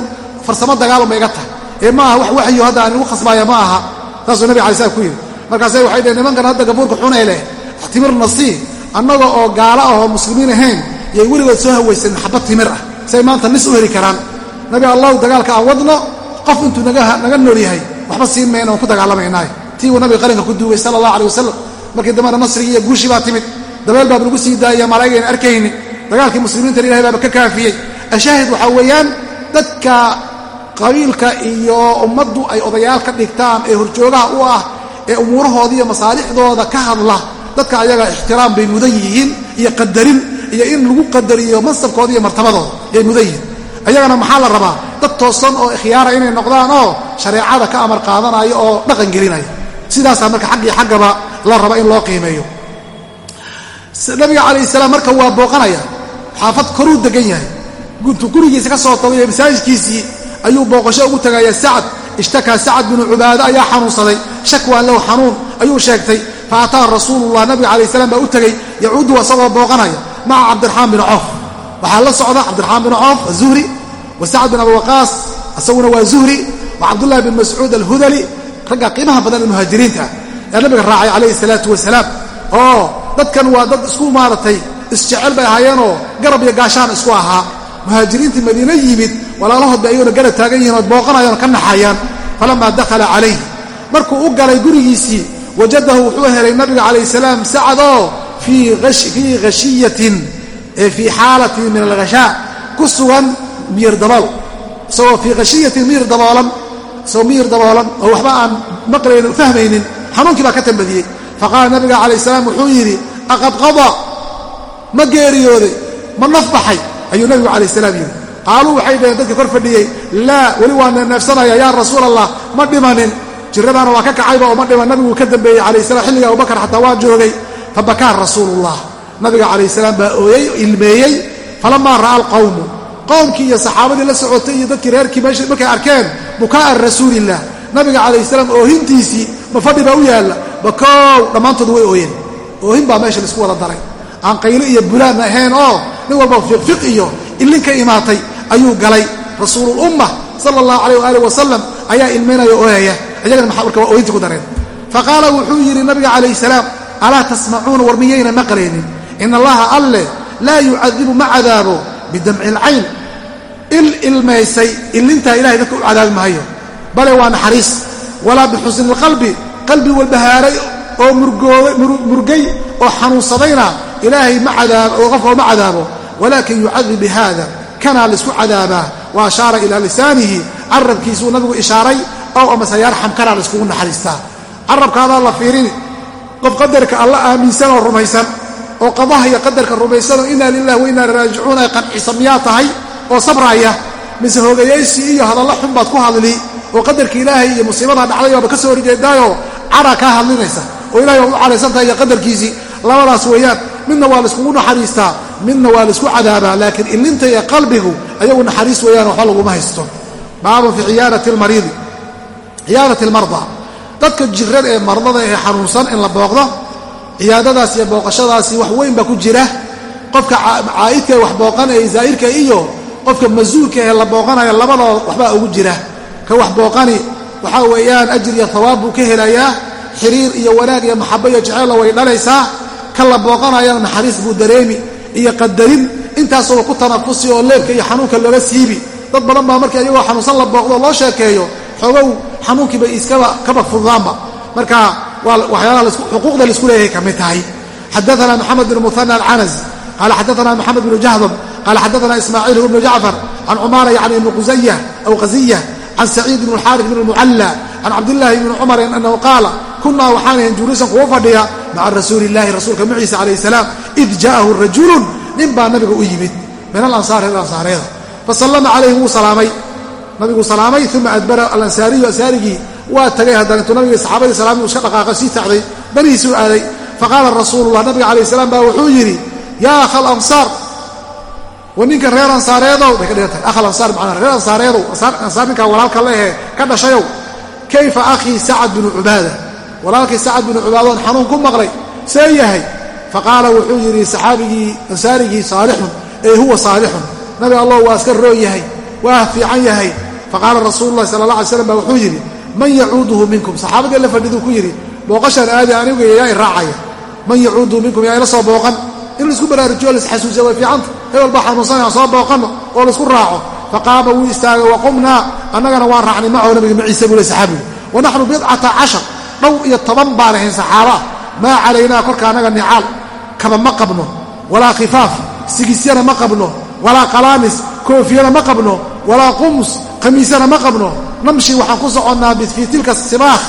farsamo dagaalunba iga tahay. Ee ma aha wax waxyo hadda aan igu khasbaaya ma aha saasuu nabig alai slam ku yidhi. Markaasay waxay dhaheen nimankan hadda gabuurka xunee leh timir nasii annaga oo gaala ah oo muslimiin ahayn yay weligood soo hawaysan xabad timir ah. Say maanta nis u heli karaan. Nabi allahu dagaalka aan wadno qof intuu naga nool yahay waxba siin mayna waan ku dagaalamaynaaye. Tii uu nabiga qalinka ku duugay sala allah aleh wasalam markii dambena nasrigii iyo guushii baa timid. Dabeel baaba lagu sii daaya malaa'igayna arkayni dagaalkii muslimiintan ilahay baaba ka kaafiyey. Ashaahid waxaa weeyaan dadka qabiilka iyo ummaddu ay odayaal ka dhigtaan ee horjoogaha u ah ee umuurahooda iyo masaalixdooda ka hadla dadka ayaga ixtiraam bay mudan yihiin iyo qadarin iyo in lagu qadariyo mansabkooda iyo martabadooda yay mudan yihiin. Ayagana maxaa la rabaa? Dad toosan oo ikhyaara inay noqdaan oo shareecada ka amar qaadanaya oo dhaqan gelinaya. Sidaasaa marka xaggii xaggaba la raba in loo qiimeeyo. Nabiga calayh salaam marka waa booqanaya xaafad koruu degan yahay. Guntu gurigiisa ka soo tagay masaajidkiisii ayuu booqasho ugu tagaya sacad. Ishtakaa sacad binu cubaado ayaa xanuunsaday. Shakwaan lahu xanuun ayuu sheegtay. Fa ataa rasuulullah nabiga calayh salaam baa u tegey yacuudu asagoo booqanaya maca cabdiraxmaan bin coof waxaa la socda cabdiraxmaan bin coof azuhri wa sacad bin abi waqaas isaguna waa zuhri wa cabdullahi bin mascuud alhudali ragga qiimaha badan ee muhaajiriinta. Ee nabiga raacay calayhi salaatu wasalaam oo dadkan waa dad isku maaratay isjecel bay ahaayeenoo garab iyo gaashaan isku ahaa. Muhaajiriintii madiine yimid walaalahood bay ayaguna garab taagan yihiin ood booqanayaan oo ka naxayaan. Falamaa dakhala calayh markuu u galay gurigiisii wajadahu wuxuu helay nabiga calayh salaam sacadoo fii khashiyatin fii xaalatin min alghashaa ku sugan miyir dabool. Isagoo fii khashiyatin miyir daboolan isagoo miyir daboolan oo waxba aan maqlaynin fahmaynin xanuunkii baa ka tambadiyey faqaala nabiga calayh salaam wuxuu yidhi aqad qadaa ma geeriyooday ma naf baxay ayuu nabigu calayh salaam yidhi qaaluu waxay dhaheen dadka kor fadhiyey laa weli waa neefneefsanaya yaa rasuul allah ma dhimanin. Jiradaana waa ka kacayba oo ma dhiman. Nabigu ka dambeeyey calayh salam xilliga abubakar xataa waa joogay. Fabakaa rasuulullah. Nabiga calayh salaam baa ooyey ilmeeyey. Falamaa ra'a alqawmu. Qowmkii iyo saxaabadii la socotay iyo dadkii reerkii meesha markay arkeen bukaa'a rasuulilah nabiga calayh salaam oohintiisii ma fadhi baa u yaalla. Bakoow dhammaantoodu way ooyeen. Oohin baa meesha la isku wada daray. Aan qaylo iyo bulaan ahayn oo nin walba fiqfiq iyo ilin ka imaatay ayuu galay. Rasuululumma sala allahu calayh waaalih wasalam ayaa ilmaynaya ooyaya iyagana maxaa marka waa ooyintii ku dareen. Faqaala wuxuu yidhi nabiga calayh salaam alaa tasmacuuna war miyayna maqlaynin? In allaha alle laa yucadibu ma cadaabo bidamci ilcayn il ilmaysay illintaa ilahay dadka u cadaabi maayo. Bale waa naxariis. Walaa bixusni ilqalbi qalbi walbahaaray oo murgay oo xanuunsadayna ilaahay ma cadaabo oo qofka ma cadaabo. Walaakin yucadib bihada kanaa la isku cadaabaa? Wa ashaara ilaa lisaanihi. Carabkiisuu nabigu ishaaray ow amase yarxam kanaa laiskugu naxariistaa. Carabkaadaa la fiirini qof qadarka alla aaminsan oo rumaysan oo qadaha iyo qadarka rumaysanoo inaa lilah wa inaa raajicuun ay qancisa miyaa tahay oo sabraya mise hoogayaysi iyo hadalla xun baad ku hadli oo qadarka ilaahay iyo musiibada dhacday baaba ka soo horjeedaayoo cara kaa hadlinaysa oo ilahay baad u caraysan tahay iyo qadarkiisii labadaas weeyaan midna waa laiskugu naxariistaa midna waa la isku cadaabaa laakiin ilinta iyo qalbigu ayagu naxariis weeyaan waxba laguma haysto. Baabun fii ciyaadati lmariidi ciyaadati almarda. Dadka jiran ee mardada ee xanuunsan in la booqdo ciyaadadaas iyo booqashadaasi wax weyn baa ku jira. Qofka caa'idka ee wax booqanaya zaa'irka iyo qofka masuulka ee la booqanaya labadooda waxbaa ugu jira. Ka wax booqani waxaa weeyaan ajir iyo hawaab buu ka helayaa. Xiriir iyo wanaag iyo maxabo iyo jeceella way dhalaysaa. Ka la booqanayana naxariis buu dareemi iyo qadarin intaasoo ku tanafusi oo leebka iyo xanuunka looga siibi. Dad badan baa markii ayagoo xanuunsan la booqdo loo sheekeeyo xoogow xanuunkiiba iskaba kaba fududaanba. Marka waxyaalaha xuquuqda la isku leeyahay ka mid tahay. Xadaana moxamed bn muhana alcanas qaala xadaana moxamed bnu jahdab qaala xadaana ismaaciil bnu jacfar can cumaara yacni ibni qusaya aw qaziya can saciid bn alxaaris bn lmucalla can cabdillaahi bni cumarin annahu qaala kunaa waxaanahan julisan kuwa fadhiya maca rasuuli illahi rasuulka maciisa calayh salaam id jaa'ahu rajulun nin baa nabiga u yimid min alansaari ansaareeda fasallama calayhi wuu salaamay. Nabiguu salaamay uma adbara alansaariyu ansaarigii waa tagay haddana intuu nabiga saxaabadii salaami iska dhaqaaqa sii tacday banihiisuu aaday. Faqaala rasuulullah nabiga calayh salaam baa wuxuu yidhi yaa akha alansaar wa ninkan reer ansaareedow. Bay ka dhigan tahay. Akha alansaar macnaa reer ansaareedow ansaar walaalka lehe ka dhashayow. Kayfa akhii sacad binu walaalkii sacad binu cubaadoon xanuun ku maqlay see yahay? Faqaala wuxuu yidhi saxaabigii ansaarigii saalixun ey huwa saalixun. Nabi allah waa iska roon yahay waa fiican yahay. Faqaala rasuulu llahi sala allah alay slam baa wuxuu yidhi man yacuuduhu minkum. Saxaabadii la fadhiduu ku yidhi booqashaan aadi anigu yaa i raacaya. Man yacuuduhu minkum yaa ila soo booqan. In la isku baraarujiyo laisxasuusiya way fiicanta. Hebel baa xanuunsanay aan soo booqanno oo la isku raaco. Faqaama wuu istaagay waqumnaa annagana waan raacnay macahu nabiga maciise buu le saxaabigu wa naxnu bidcata cashar dhowr iyo toban baan ahayn saxaabaa maa calaynaa korka annaga nicaal kaba ma qabno. Walaa khifaaf sigisyana ma qabno. Walaa qalaamis koofiyana ma qabno. Walaa qumus khamiisyana ma qabno. Namshi waxaan ku soconnaa fii tilka sibaakh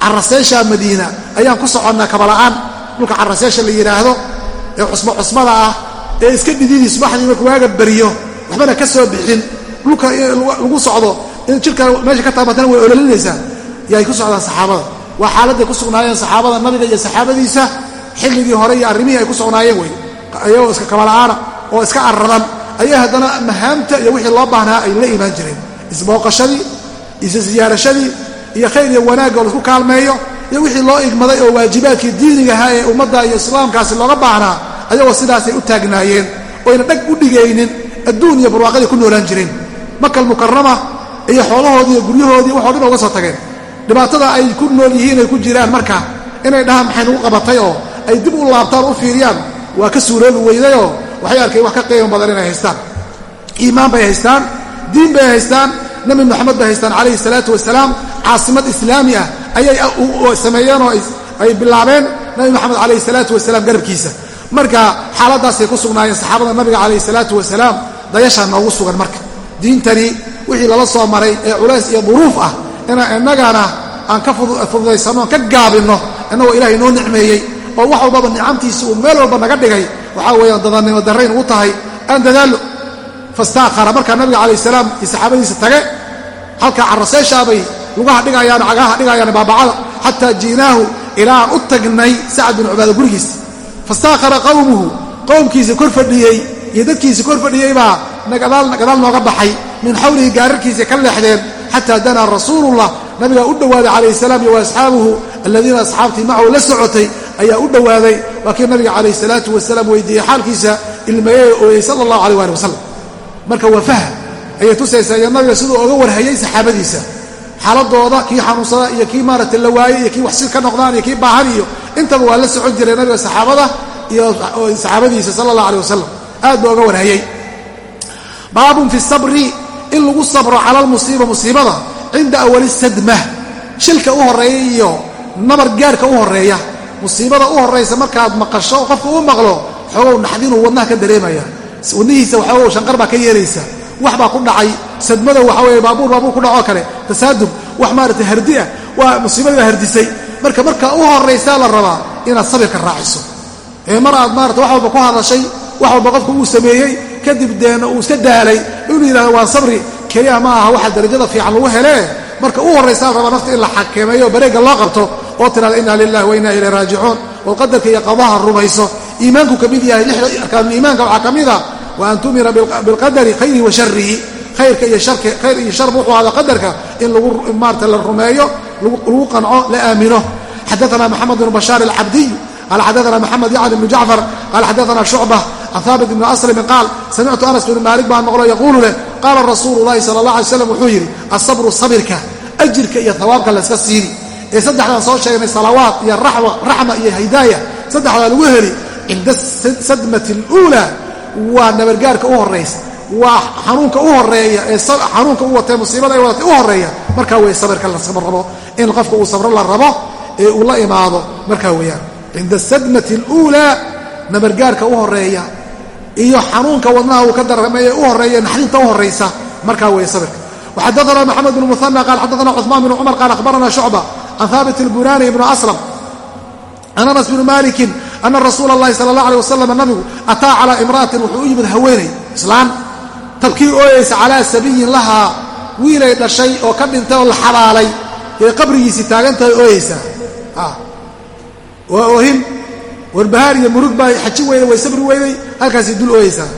caraseesha madiina. Ayaan ku soconnaa kabala'aan. Dhulka caraseesha la yidhaahdo ee cusmo cusmada ah ee iska dhididii subaxdii markuu waaga bariyo waxbana ka soo bixin. Dhulka lagu socdo in jidhka meesha ka taabatana way ololinaysaa. Yaay ku socdaan saxaabada waa xaaladday ku sugnaayeen saxaabada nabiga iyo saxaabadiisa. Xilligii hore iyo arrimihii ay ku sugnaayeen wey. Ayagoo iska kabala'aana oo iska arradan ayay haddana mahaamta iyo wixii loo baahnaa ay la imaan jireen. Isbooqashadii isisiyaarashadii iyo khayr iyo wanaagga oo la isku kaalmeeyo iyo wixii loo igmaday oo waajibaadkii diinigahaa ee ummadda iyo islaamkaasi looga baahnaa ayagoo sidaasay u taagnaayeen. Oyna dhag u dhigaynin adduun iyo barwaaqadii ku noolaan jireen. Makal mukarama iyo xoolahoodii iyo guryahoodii waxoo dhan oga soo tageen dhibaatada ay ku nool yihiin ay ku jiraan marka inay dhahaan maxay nagu qabatay oo ay dib u laabtaan u fiiriyaan waa ka suuroobi weydayoo waxay arkeen wax ka qiimo badan inay haystaan. Iimaan bay haystaan diin bay haystaan nebi moxamed bay haystaan calayhi salaatu wasalaam caasimad islaami ah ayay sameeyeen oo ay bilaabeen nabi moxamed calayhi salaatu wasalaam garabkiisa. Marka xaaladaasay ku sugnaayeen saxaabada nabiga calayhi salaatu wasalaam dayashaa noogu sugan marka. Diintani wixii lala soo maray ee culays iyo duruuf ah inaan innagana aan ka fududaysanno aan ka gaabinno innagoo ilaahay noo nicmeeyey oo wax walbaba nicamtiisa uu meel walba naga dhigay waxaa weeyaan dadannimo darrayn ugu tahay aan dadaallo. Fastaakhara markaa nabiga calayh salaam iyo saxaabadiisa tage halkaa carraseeshaabay lugaha dhigayaan cagaha dhigayaan baabacada xataa ji'naahu ilaa aan u tagnay sacad bin cubaada gurigiisa fastaakhara qawmuhu qowmkiisa kor fadhiyey iyo dadkiisa kor fadhiyey baa gadaal nooga baxay min xawlihi gaararkiisa ka leexdeen xataa danaa rasuulullah nabigaa u dhowaaday calayhi salaam iyo waasxaabuhu aladiina asxaabtii macahu la socotay ayaa u dhowaaday. Waa kii nabiga calayhi salaatu wasalaam weydiiyey xaalkiisa ilmeeyey ooyey sala allahu aleyh waali wasalam marka waa faham ayay tusaysaa iyo nabiga siduu oga warhayay saxaabadiisa. Xaaladooda kii xanuunsada iyo kii maaragtay la waayey iyo kii waxsi ka noqdaan iyo kii baahan iyo intaba waa la socon jiray nabiga saxaabada iyo saxaabadiisa sala allah aleh wasalam aad buu oga warhayey baabun fi sabri in lagu sabro cala almusiiba musiibada cinda awali sadma. Shilka u horreeya iyo nabar gaarhka u horreeya musiibada u horraysa markaad maqasho qofka u maqlo xoogow naxdinuu wadnaha ka dareemaya. Wadnihiisa waxoogow shanqar baa ka yeelaysa. Wax baa ku dhacay sadmada waxa weeye baabuur baabuur ku dhacoo kale. Tasaadum wax maaragtay hardi ah waa musiibadii hardisay. Marka marka u horraysaa la rabaa inaad sabirka raaciso. Ee mar aad maarata wax walba ku hadashay wax walba qofku uu sameeyey kadib deena uu iska daalay. Inuu yidhahdo waa sabri keliya ma aha waxa darajada fiican lagu helee marka u horraysaa la rabaa nafta in la xakameeyo bareegga loo qabto oo tidhahda inna lilahi wa inna ilayh raajicuun. Oo qadarka iyo qadaha rumayso. Iimaanku ka mid yahay lixda arkaanul iimaanka waxaa ka mid a wa an tu'mina bilqadari khayrihi wa sharihi khayrka iyo sharka khayr iyo shar wuxuu ahada qadarka in lagu maarata la rumeeyo lagu qanco la aamino. Xadaana maxamed bnu bashaar alcabdiy qaala xadaana maxamed yacni bnu jacfar qaala xadaana shucba can haabit ibni aslimin qaal samictu anas bnu maalik baan maqlo yaquulu leh qaala rasuulu llahi sala allah alay slam wuxuu yidhi asabru sabirka ajirka iyo hawaabka layska siini. Ee saddexdaan soo sheegnay salawaat iyo raxma iyo hidaaya. Saddexdaa lagu heli cinda sadmati aluulaa waa nabargaarka u horraysa waa xanuunka u horreeya ee xanuunka u watee musiibada ay wadatay u horreeya markaa wey sabirka la sabr rabo. In qofka uu sabro la rabo ee uu la imaado markaa weeyaan cinda sadmati aluulaa nabargaarka u horreeya iyo xanuunka wadnaha uu ka darrameeye u horreeya naxdinta u horraysa markaa weeye sabirka waxadaana maxamed bn muhana qaal xadaana cuثmaan bn cumar qaal akhbarana shucba can haabit اlbunani ibn aslam can anas bni malikin ana rasuula اllahi sala اllah alيه wasalam nabigu ataa calaa imra'atin wuxuu u yimid haweeney islaan tabkii ooyeysa calaa sabiyin lahaa wiilay dhashay oo ka dhintay oo la xabaalay ee qabrigiisii taagantahay ooyeysaa waa oohin warbahaar iyo murug baa xaji weyday way sabri weyday halkaasay dul ooyeysaa.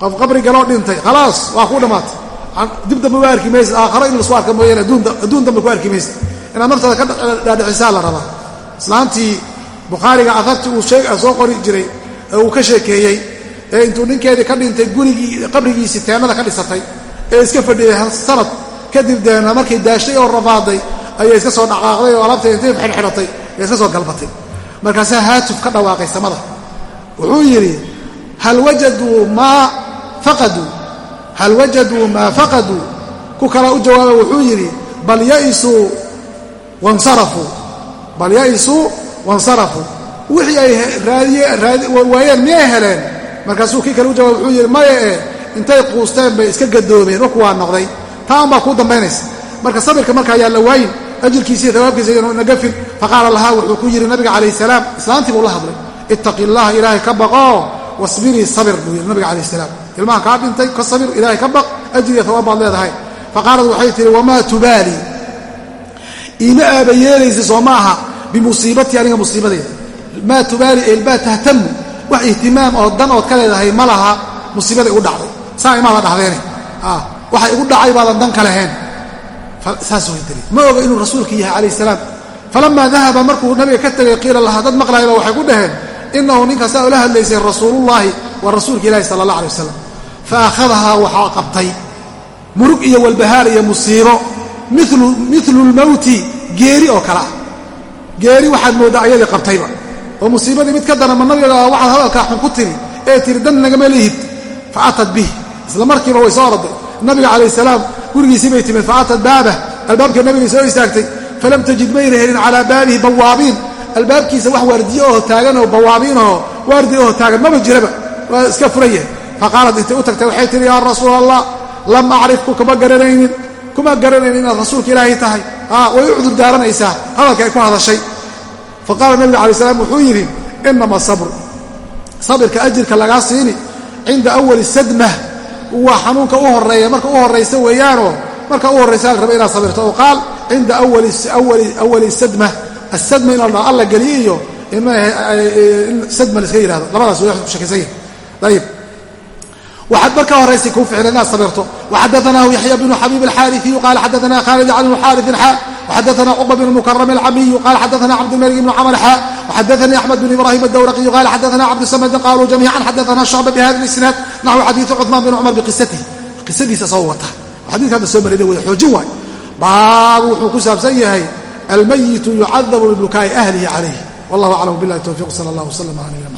Qof qabri galoo dhintay khalaas waa kuu dhammaatay dib dambe waa arki maysa aakharo in lasu arka mooyaane adduun dambe ku arki maysa inaad naftaada ka dhaadhicisaa la rabaa. Islaantii bukhaariga ahartii uu soo qori jiray ee uu ka sheekeeyey ee intuu ninkeedii ka dhintay gurigii qabrigiisii teennada ka dhisatay ee iska fadhiyey sanad kadib deena markay daashay oo rafaaday ayay iska soo dhaqaaqday oo alaabtay intay xidhxidhatay ee iska soo galbatay markaasaa haatuf ka dhawaaqay samada. Wuxuu yidhi hal wajaduu maa faqaduu hal wajaduu maa faqaduu ku kala u jawaaba wuxuu yidhi bal yaisuu wansarafuu bal ya'isuu wansarafuu wixii ay waayeen miyay heleen? Markaasuu kii kale u jawaaba wuxuu yidhi maya ee intay quusteen bay iska gadoomeen warku waa noqday. Taan baa kuu dambaynaysa. Marka sabirka marka ayaa la waayin ajirkiisa iyo tawaabkiisa iyanu gafin faqaala lahaa wuxuu ku yidhi nabiga calayh salaam islaantii buu la hadlay ittaqi illaha ilaahay ka baqoo wasbirii sabir buu yidhi nabiga calayh salaam ilmaha kaa dhintay ka sabir ilaahay ka baq ajir iyo tawaab baad leedahay faqaalad waxay tihi wamaa tubaali iima aaba yeelaysa soo ma aha bimusiibatii aniga musiibadayda maa tubaali elbaa tahtamu wax ihtimaam oo dan ood ka leedahay ma laha musiibada igu dhacday saa imaada dhahdeene waxa igu dhacay baadan dan ka lahayn saas way daliil ma oga inuu rasuulka yahay calayh salaam falamaa dahaba markuu nabiga ka tegay qiila lahaa dad maqlayba waxay ku dhaheen inahu ninkaasaa ula hadlaysay rasuulullaahi waa rasuulka ilaahi sala allah alay wasalam fa akhadahaa waxaa qabtay murug iyo walbahaar iyo musiibo milu lmowti geeri oo kale ah geeri waxaad mooddaa ayadii qabtayba oo musiibadii mid ka dana ma nabiga waxaad hadalkaa xun ku tiri ee tiri dan nagama lihid fa atad bih isla markiiba way soo orday nabiga calayh salaam gurigiisii bay timid fa atad baabah albaabka nabigay soo istaagtay falam tajid mayna helin calaa baabihi bawaabiin albaabkiisa wax waardiye oo taagan oo bawaabiinoo waardi oo taagan maba jiraba waa iska furan faqaalat intay u tagtay waxay tihi yaa rasuul allah lam acrifku kuma garanaynin kuma garanaynin inaad rasuulka ilaahay tahay way u cudur daaranaysaa hadalka ay ku hadashay faqaala nabiga alay slam wuxuu yidhi inama sabr sabirka ajirka lagaa siini cinda awali sadma waa xanuunka u horreeya marka u horaysa weeyaanoo marka u horraysa la inaad sabirto oo qaal cinda awali sadma. Asadma in alla geliyo iyo sadma la iska yihahdo labadaas shakaysan yahay ayb waxaad marka horaysay kuu ficlan inaad sabirto waxadaanaahu yaxya bnu xabiib alxaariiyu qaala xadaana khaalid can xaarin xa waxadaana cuqba bn mukaram alcamiyu qaala xadaana cabdilmalik bn camar xa waxadaanii axmed bn ibraahim adawraqiyu qaala xadaana cabdisamadin qaaluu jamiican xadaana shacba bihada isnaad naxwu xadiiu cumaan bn cumar biqisatihi qisadiisa soo wata. Xadiika hadda soo marada wey xoojin waay baabu wuxuu ku saabsan yahay almayitu yucadabu bibukaa'i ahlihi calayh wallah aclam bilah towfiiq sala allah waslama ala nabina